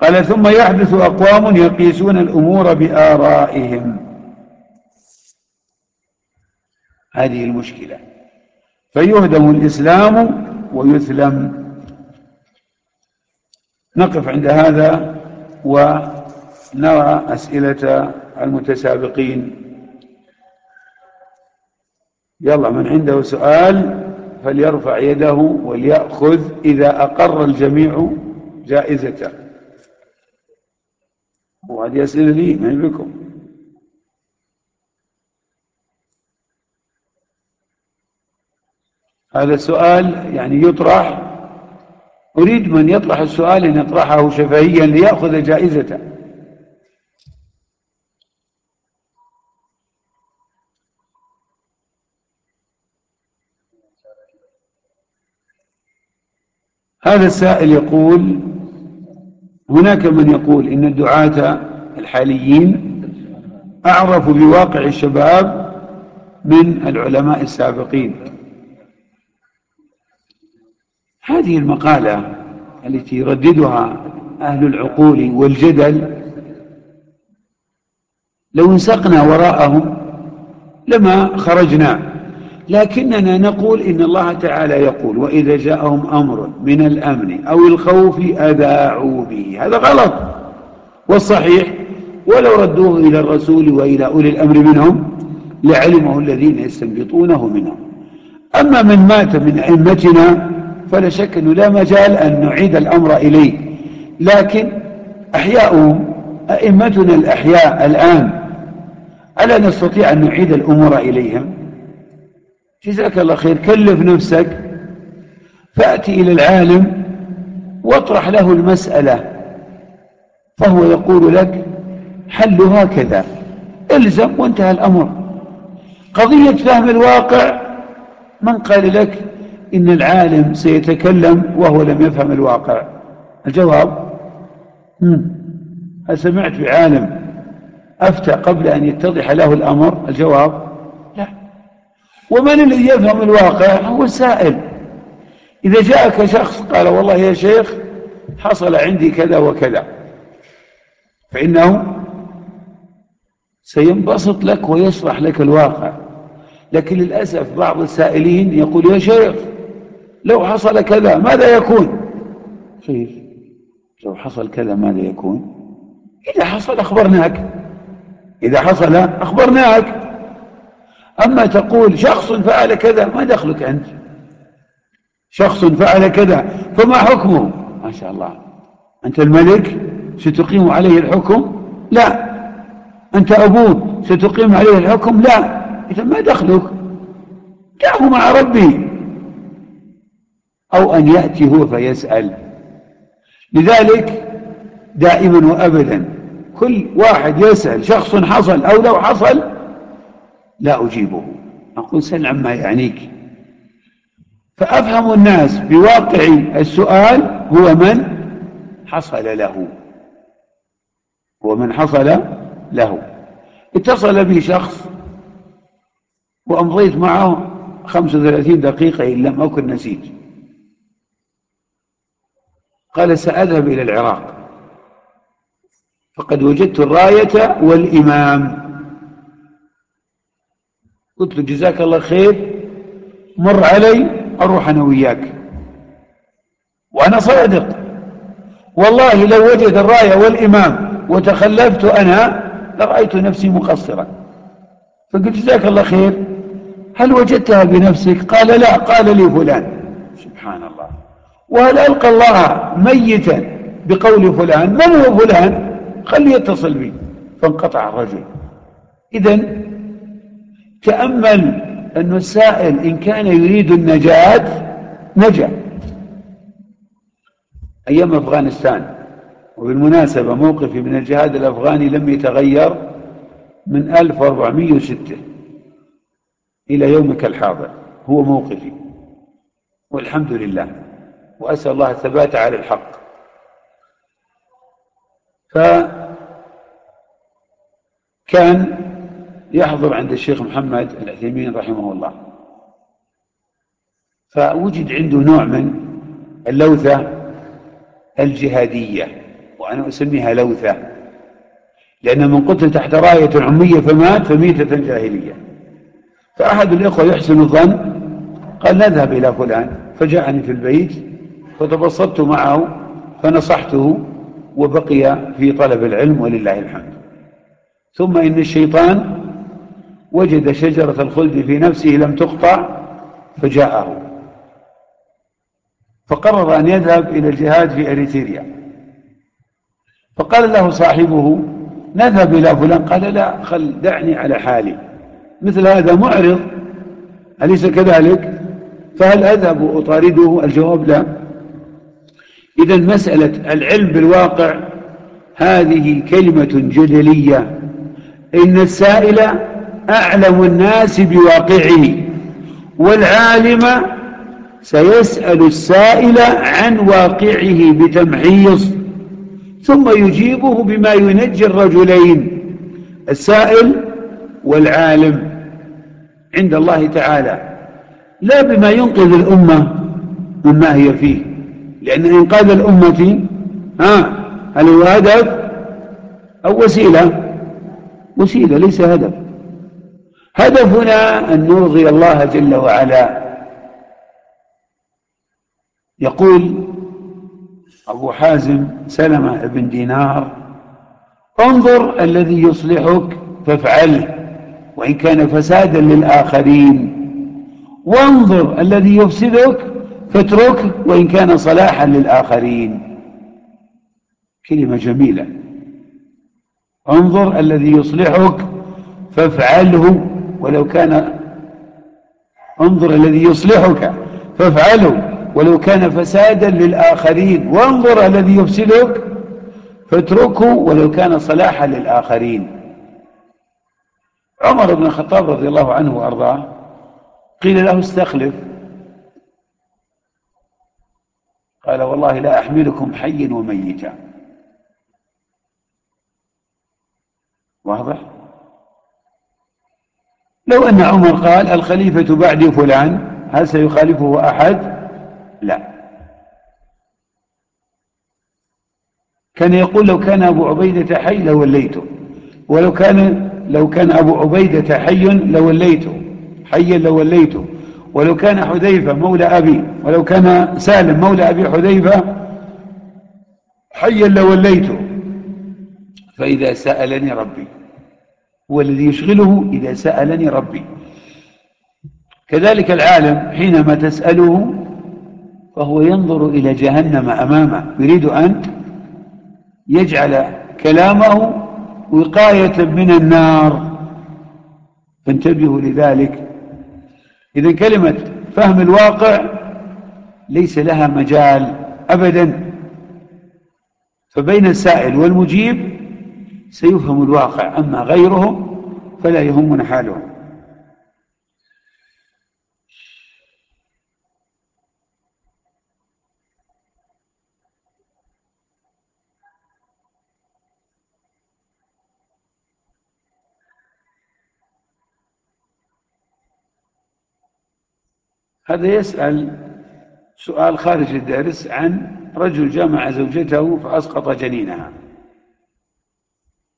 قال ثم يحدث أقوام يقيسون الأمور بآرائهم. هذه المشكلة. فيهدم الإسلام ويثلم نقف عند هذا ونرى أسئلة المتسابقين. يلا من عنده سؤال فليرفع يده وليأخذ. إذا أقر الجميع جائزته وهذه أسئلة لي من بكم؟ هذا السؤال يعني يطرح. أريد من يطرح السؤال أن يطرحه شفهيا ليأخذ جائزته هذا السائل يقول هناك من يقول إن الدعاة الحاليين أعرفوا بواقع الشباب من العلماء السابقين. هذه المقالة التي يرددها أهل العقول والجدل لو انسقنا وراءهم لما خرجنا. لكننا نقول إن الله تعالى يقول وإذا جاءهم أمر من الأمن أو الخوف أذاعوا به. هذا غلط والصحيح. ولو ردوه إلى الرسول وإلى أولي الأمر منهم لعلمه الذين يستنبطونه منهم. أما من مات من أئمتنا فلا شك أنه لا مجال أن نعيد الأمر إليه. لكن أحياؤهم أئمتنا الأحياء الآن ألا نستطيع أن نعيد الأمور إليهم؟ جزاك الله خير كلف نفسك فأتي إلى العالم واطرح له المسألة فهو يقول لك حلها كذا إلزم وانتهى الأمر. قضية فهم الواقع من قال لك إن العالم سيتكلم وهو لم يفهم الواقع؟ الجواب هل سمعت بعالم أفتى قبل أن يتضح له الأمر؟ الجواب ومن الذي يفهم الواقع هو السائل. إذا جاءك شخص قال والله يا شيخ حصل عندي كذا وكذا فإنه سينبسط لك ويشرح لك الواقع. لكن للأسف بعض السائلين يقول يا شيخ لو حصل كذا ماذا يكون؟ كيف لو حصل كذا ماذا يكون؟ إذا حصل أخبرناك إذا حصل أخبرناك. أما تقول شخص فعل كذا ما دخلك أنت؟ شخص فعل كذا فما حكمه؟ ما شاء الله. أنت الملك ستقيم عليه الحكم؟ لا. أنت أبوه ستقيم عليه الحكم؟ لا. إذا ما دخلك؟ دعه مع ربي. أو أن يأتي هو فيسأل. لذلك دائما وأبدا كل واحد يسأل شخص حصل أو لو حصل لا أجيبه. أقول سل عما يعنيك. فأفهم الناس بواقع السؤال هو من حصل له. هو من حصل له. اتصل بي شخص وأمضيت معه 35 دقيقة إن لم أكن نسيت. قال سأذهب إلى العراق. فقد وجدت الراية والإمام. قلت له جزاك الله خير مر علي أروح أنا وياك. وأنا صادق. والله لو وجد الراية والإمام وتخلفت أنا لرأيت نفسي مقصرا. فقلت جزاك الله خير. هل وجدتها بنفسك؟ قال لا قال لي فلان. سبحان الله. وهل ألقى الله ميتا بقول فلان؟ من هو فلان؟ خليه يتصل بي. فانقطع الرجل. إذا تأمل أن السائل إن كان يريد النجاة نجا. أيام أفغانستان. وبالمناسبة موقفي من الجهاد الأفغاني لم يتغير من 1406 إلى يومك الحاضر. هو موقفي. والحمد لله. وأسأل الله الثبات على الحق. فكان يحضر عند الشيخ محمد العثيمين رحمه الله. فوجد عنده نوع من اللوثة الجهادية وأنا أسميها لوثة لأن من قتل تحت راية عمية فمات فميتة جاهلية. فأحد الإخوة يحسن الظن قال نذهب إلى فلان فجاءني في البيت فتبسطت معه فنصحته وبقي في طلب العلم ولله الحمد. ثم إن الشيطان وجد شجرة الخلد في نفسه لم تقطع فجاءه. فقرر أن يذهب إلى الجهاد في أريتريا. فقال له صاحبه نذهب إلى فلان. قال لا خل دعني على حالي. مثل هذا معرض. أليس كذلك؟ فهل أذهب وأطارده؟ الجواب لا. إذا مسألة العلم بالواقع هذه كلمة جدلية. إن السائل أعلم الناس بواقعه والعالم سيسأل السائل عن واقعه بتمحيص ثم يجيبه بما ينجي الرجلين السائل والعالم. عند الله تعالى لا بما ينقذ الأمة مما هي فيه لأن إنقاذ الأمة ها هل هو هدف أو وسيلة؟ وسيلة ليس هدف. هدفنا أن نرضي الله جل وعلا. يقول أبو حازم سلمة بن دينار انظر الذي يصلحك فافعله وإن كان فسادا للآخرين. وانظر الذي يفسدك فاتركه وإن كان صلاحا للآخرين. كلمة جميلة. انظر الذي يصلحك فافعله ولو كان انظر الذي يصلحك فافعله. ولو كان فسادا للآخرين وانظر الذي يفسدك فاتركه. ولو كان صلاحا للآخرين. عمر بن الخطاب رضي الله عنه وأرضاه قيل له استخلف. قال والله لا أحملكم حيا وميتا. واضح؟ لو أن عمر قال الخليفة بعد فلان هل سيخالفه أحد؟ لا. كان يقول لو كان أبو عبيدة حي لوليته ولو كان لو كان أبو عبيدة حي لوليته حيا لوليته. ولو كان حذيفة مولى أبي ولو كان سالم مولى أبي حذيفة حيا لوليته. فإذا سألني ربي هو الذي يشغله إذا سألني ربي. كذلك العالم حينما تسأله فهو ينظر إلى جهنم أمامه يريد أن يجعل كلامه وقاية من النار. فانتبهوا لذلك. إذا كلمة فهم الواقع ليس لها مجال أبدا. فبين السائل والمجيب سيفهم الواقع أما غيرهم فلا يهمنا حالهم. هذا يسأل سؤال خارج الدرس عن رجل جمع زوجته فأسقط جنينها.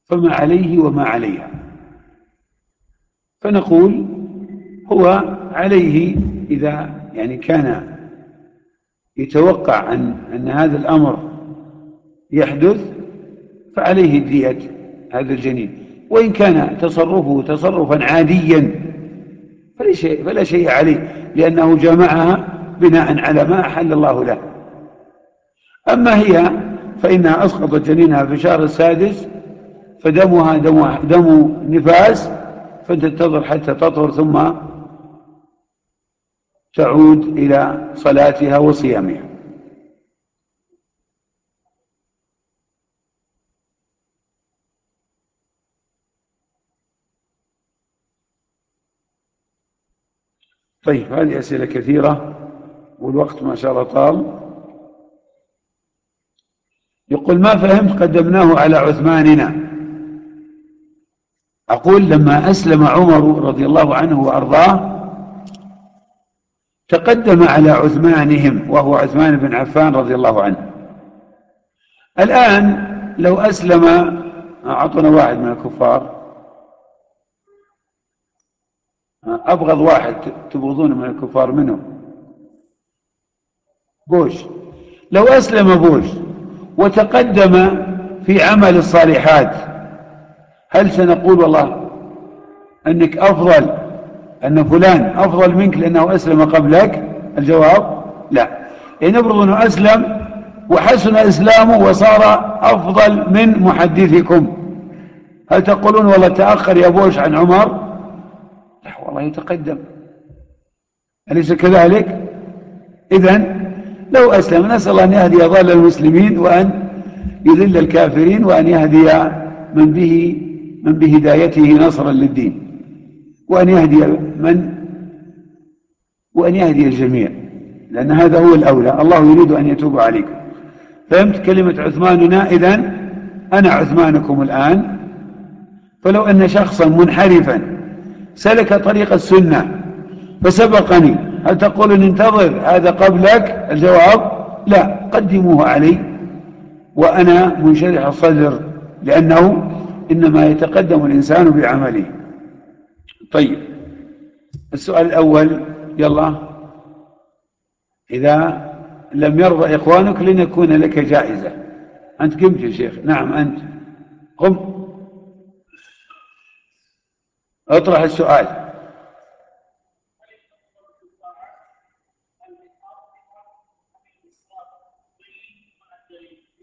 فما عليه وما عليها. فنقول هو عليه إذا يعني كان يتوقع أن, أن هذا الأمر يحدث فعليه دية هذا الجنين. وإن كان تصرفه تصرفا عاديا فلا شيء, عليه لأنه جمعها بناء على ما أحل الله له. أما هي فإنها أسقطت جنينها في الشهر السادس فدمها دم, دم نفاس فتنتظر حتى تطهر ثم تعود إلى صلاتها وصيامها. طيب هذه أسئلة كثيرة والوقت ما شاء الله طال. يقول ما فهمت قدمناه على عثماننا؟ أقول لما أسلم عمر رضي الله عنه وأرضاه تقدم على عثمانهم وهو عثمان بن عفان رضي الله عنه. الآن لو أسلم أعطنا واحد من الكفار. أبغض واحد تبغضونه من الكفار منه بوش. لو أسلم بوش وتقدم في عمل الصالحات هل سنقول والله أنك أفضل أن فلان أفضل منك لأنه أسلم قبلك؟ الجواب لا. يعني نفرض أنه أسلم وحسن إسلامه وصار أفضل من محدثكم. هل تقولون والله تأخر يا بوش عن عمر؟ لا والله يتقدم. أليس كذلك؟ إذا لو أسلم نسأل الله أن يهدي ضال المسلمين وأن يذل الكافرين وأن يهدي من به من بهدايته نصرا للدين وأن يهدي من؟ وأن يهدي الجميع لأن هذا هو الأولى. الله يريد أن يتوب عليكم. فهمت كلمة عثماننا؟ إذا أنا عثمانكم الآن. فلو أن شخصا منحرفا سلك طريق السنة فسبقني هل تقول انتظر هذا قبلك؟ الجواب لا قدموه علي وأنا منشرح الصدر لأنه إنما يتقدم الإنسان بعمله. طيب السؤال الأول يلا. إذا لم يرضى إخوانك لنكون لك جائزة. أنت قمت يا شيخ. نعم أنت. قم. اطرح السؤال.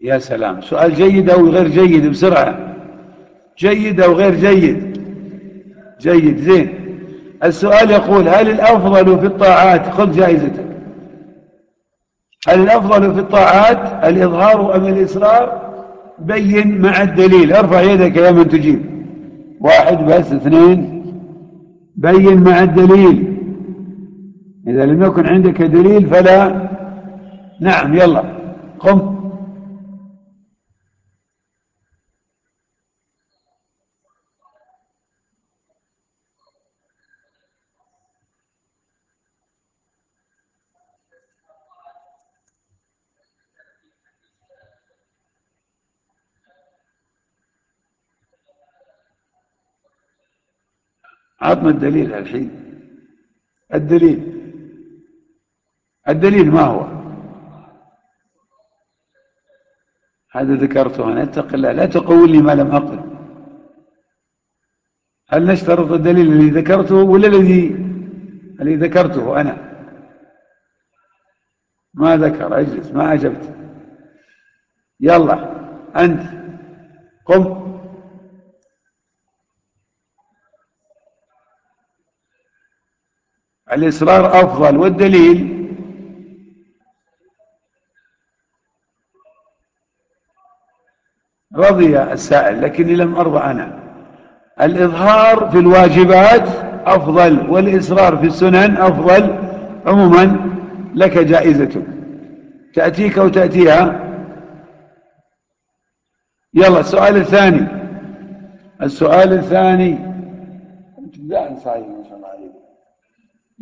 يا سلام. سؤال جيد أو غير جيد بسرعة؟ جيد أو غير جيد؟ جيد زين. السؤال يقول هل الأفضل في الطاعات خذ جائزتك. هل الأفضل في الطاعات الإظهار أم الإصرار؟ بين مع الدليل. ارفع يدك يا من تجيب. واحد بس اثنين. بين مع الدليل. إذا لم يكن عندك دليل فلا. نعم يلا قم. عطنا الدليل الحين. الدليل. الدليل ما هو؟ هذا ذكرته أنا. اتق الله. لا تقولني ما لم أقل. هل نشترط الدليل الذي ذكرته ولا الذي الذي ذكرته أنا؟ ما ذكر. اجلس. ما أجبت. يلا. أنت. قم. الإصرار أفضل والدليل رضي السائل لكني لم أرضى أنا. الإظهار في الواجبات أفضل والإصرار في السنن أفضل عموما لك جائزة. تأتيك وتأتيها يلا السؤال الثاني. السؤال الثاني. شاء الله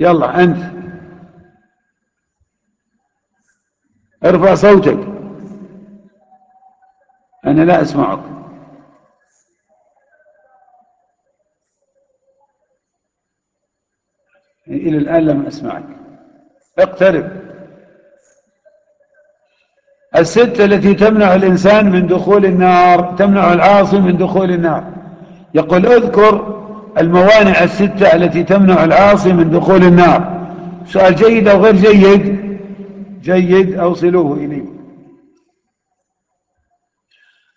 يلا أنت. ارفع صوتك. أنا لا أسمعك. إلى الآن لم أسمعك. اقترب. الستة التي تمنع الإنسان من دخول النار تمنع العاصي من دخول النار. يقول اذكر الموانع الستة التي تمنع العاصي من دخول النار. سؤال جيد أو غير جيد؟ جيد أوصلوه إليه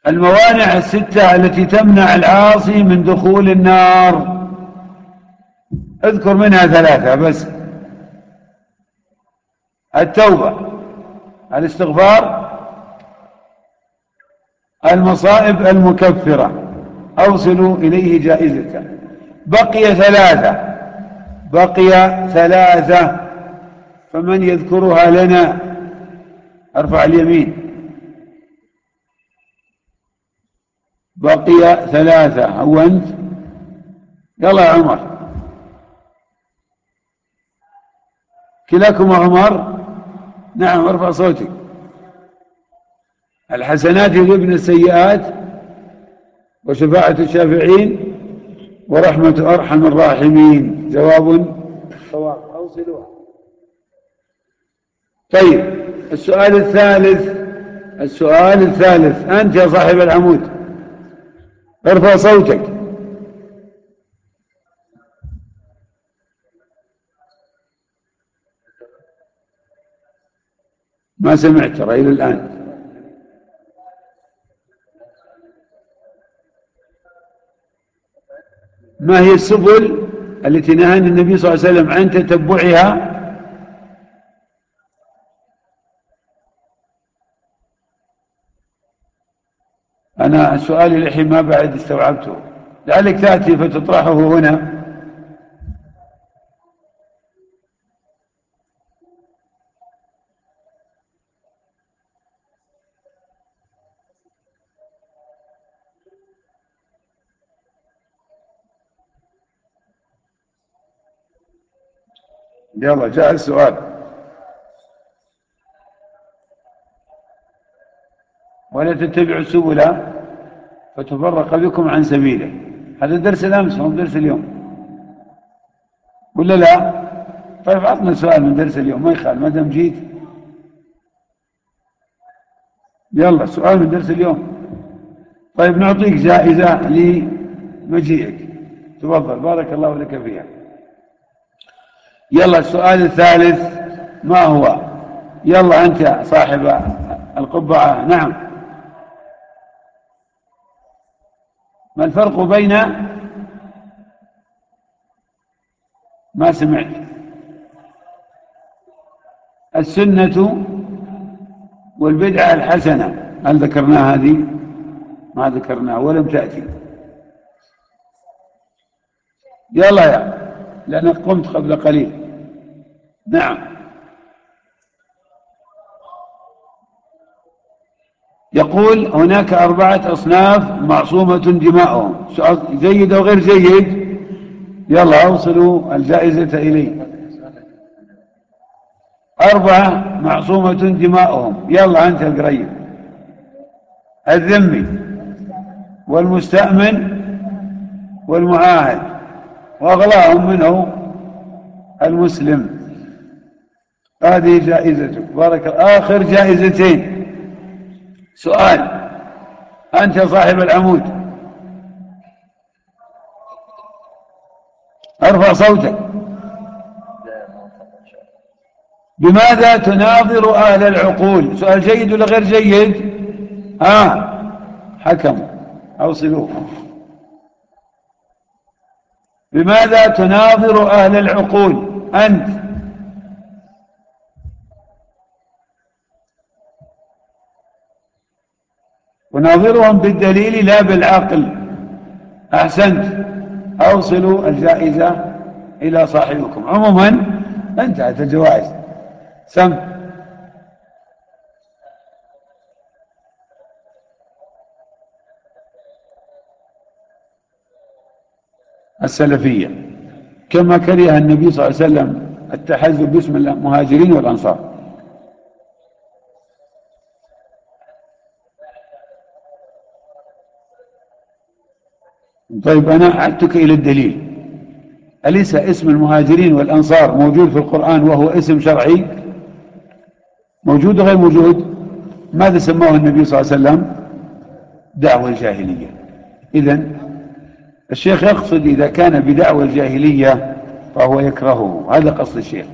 الموانع الستة التي تمنع العاصي من دخول النار. اذكر منها ثلاثة بس. التوبة الاستغفار المصائب المكفرة. أوصلوا إليه جائزة. بقي ثلاثة. بقي ثلاثة. فمن يذكرها لنا؟ ارفع اليمين. بقي ثلاثة. أو أنت؟ يلا يا عمر. كلاكم عمر؟ نعم ارفع صوتك. الحسنات يذهبن السيئات وشفاعة الشافعين ورحمة أرحم الراحمين. جواب؟ صواب. أوصلوها طيب السؤال الثالث السؤال الثالث. أنت يا صاحب العمود. ارفع صوتك. ما سمعت ترى إلى الآن. ما هي السبل التي نهانا النبي صلى الله عليه وسلم عن تتبعها؟ أنا سؤالي الحين ما بعد استوعبته. لعلك تأتي فتطرحه هنا. يلا جاء السؤال ولا تتبعوا السبل فتفرق بكم عن سبيله. هذا درس الأمس هو درس اليوم. ولا لا؟ طيب عطنا سؤال من درس اليوم ما يخال ما دام جيت. يلا سؤال من درس اليوم. طيب نعطيك جائزة لمجيئك. تفضل بارك الله لك فيها. يلا السؤال الثالث ما هو؟ يلا أنت صاحب القبعة. نعم. ما الفرق بين ما سمعت؟ السنة والبدعة الحسنة. هل ذكرنا هذه؟ ما ذكرناها ولم تأتي. يلا يا لأنك قمت قبل قليل. نعم. يقول هناك أربعة أصناف معصومة دماؤهم. سؤال جيد أو غير جيد؟ يلا أوصلوا الجائزة إلي. أربعة معصومة دماؤهم. يلا أنت القريب. الذمي والمستأمن والمعاهد. وأغلاهم منه المسلم. هذه جائزتك بارك آخر جائزتين. سؤال. أنت صاحب العمود. ارفع صوتك. بماذا تناظر أهل العقول؟ سؤال جيد ولا غير جيد؟ ها آه. حكم. أوصلوه. بماذا تناظر أهل العقول؟ أنت. وناظرهم بالدليل لا بالعقل. أحسنت. أوصلوا الجائزة إلى صاحبكم. عموما انتهت الجوائز. سم. السلفية. كما كره النبي صلى الله عليه وسلم التحزب باسم المهاجرين والأنصار. طيب أنا أعدتك إلى الدليل. أليس اسم المهاجرين والأنصار موجود في القرآن وهو اسم شرعي؟ موجود غير موجود؟ ماذا سماه النبي صلى الله عليه وسلم؟ دعوة الجاهلية. إذا الشيخ يقصد إذا كان بدعوة الجاهلية فهو يكرهه. هذا قصد الشيخ.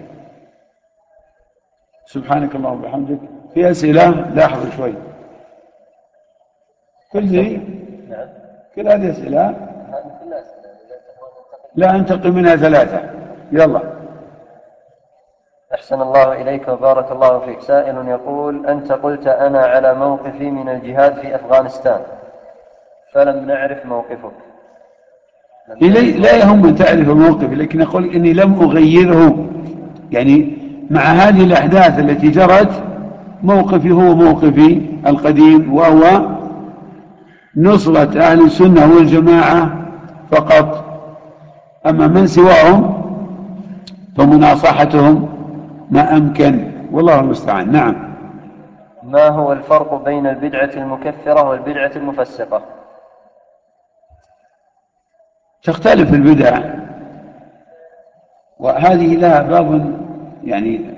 سبحانك اللهم وبحمدك. في أسئلة؟ لاحظوا شوي. كل ذي نعم. كل هذه أسئلة؟ لا أنتقي منها ثلاثة. يلا. أحسن الله إليك وبارك الله فيك. سائل يقول أنت قلت أنا على موقفي من الجهاد في أفغانستان. فلم نعرف موقفك. إلي لا يهم أن تعرف موقفي لكن أقول إني لم أغيره. يعني مع هذه الأحداث التي جرت موقفي هو موقفي القديم وهو نصرة أهل السنة والجماعة فقط. أما من سواهم فمناصحتهم ما أمكن. والله المستعان. نعم. ما هو الفرق بين البدعة المكفرة والبدعة المفسقة؟ تختلف البدع. وهذه لها باب يعني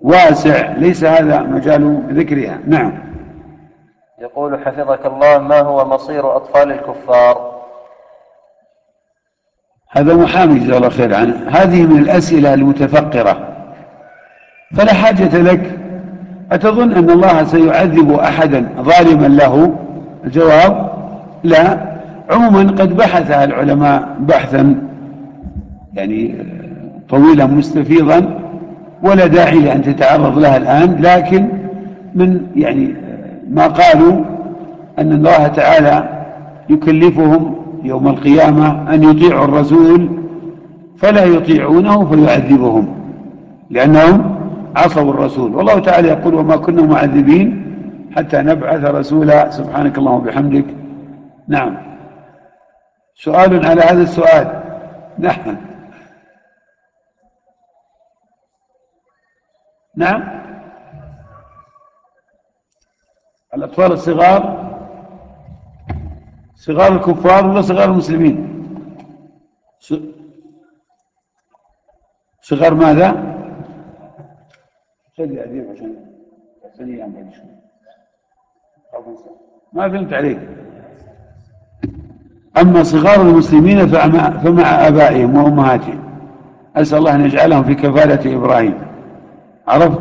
واسع. ليس هذا مجال ذكرها. نعم. يقول حفظك الله ما هو مصير أطفال الكفار؟ هذا محامي جزاه الله خير عنه. هذه من الأسئلة المتفقرة. فلا حاجة لك. أتظن أن الله سيعذب أحدا ظالما له؟ الجواب لا. عموما قد بحثها العلماء بحثا يعني طويلا مستفيضا ولا داعي لأن تتعرض لها الآن لكن من يعني ما قالوا أن الله تعالى يكلفهم يوم القيامة أن يطيعوا الرسول فلا يطيعونه فيعذبهم لأنهم عصوا الرسول. والله تعالى يقول وما كنا معذبين حتى نبعث رسولا. سبحانك اللهم وبحمدك. نعم. سؤال على هذا السؤال. نعم. نعم. الأطفال الصغار صغار الكفار ولا صغار المسلمين؟ صغار ماذا؟ خلي أدير عشان ما فهمت عليك. أما صغار المسلمين فمع أبائهم وأمهاتهم. أسأل الله أن يجعلهم في كفالة إبراهيم. عرفت؟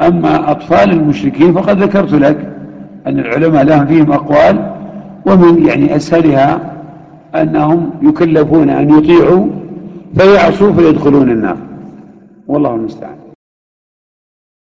أما أطفال المشركين فقد ذكرت لك أن العلماء لهم فيهم أقوال ومن يعني أسهلها أنهم يكلفون أن يطيعوا فيعصوا فيدخلون النار. والله المستعان.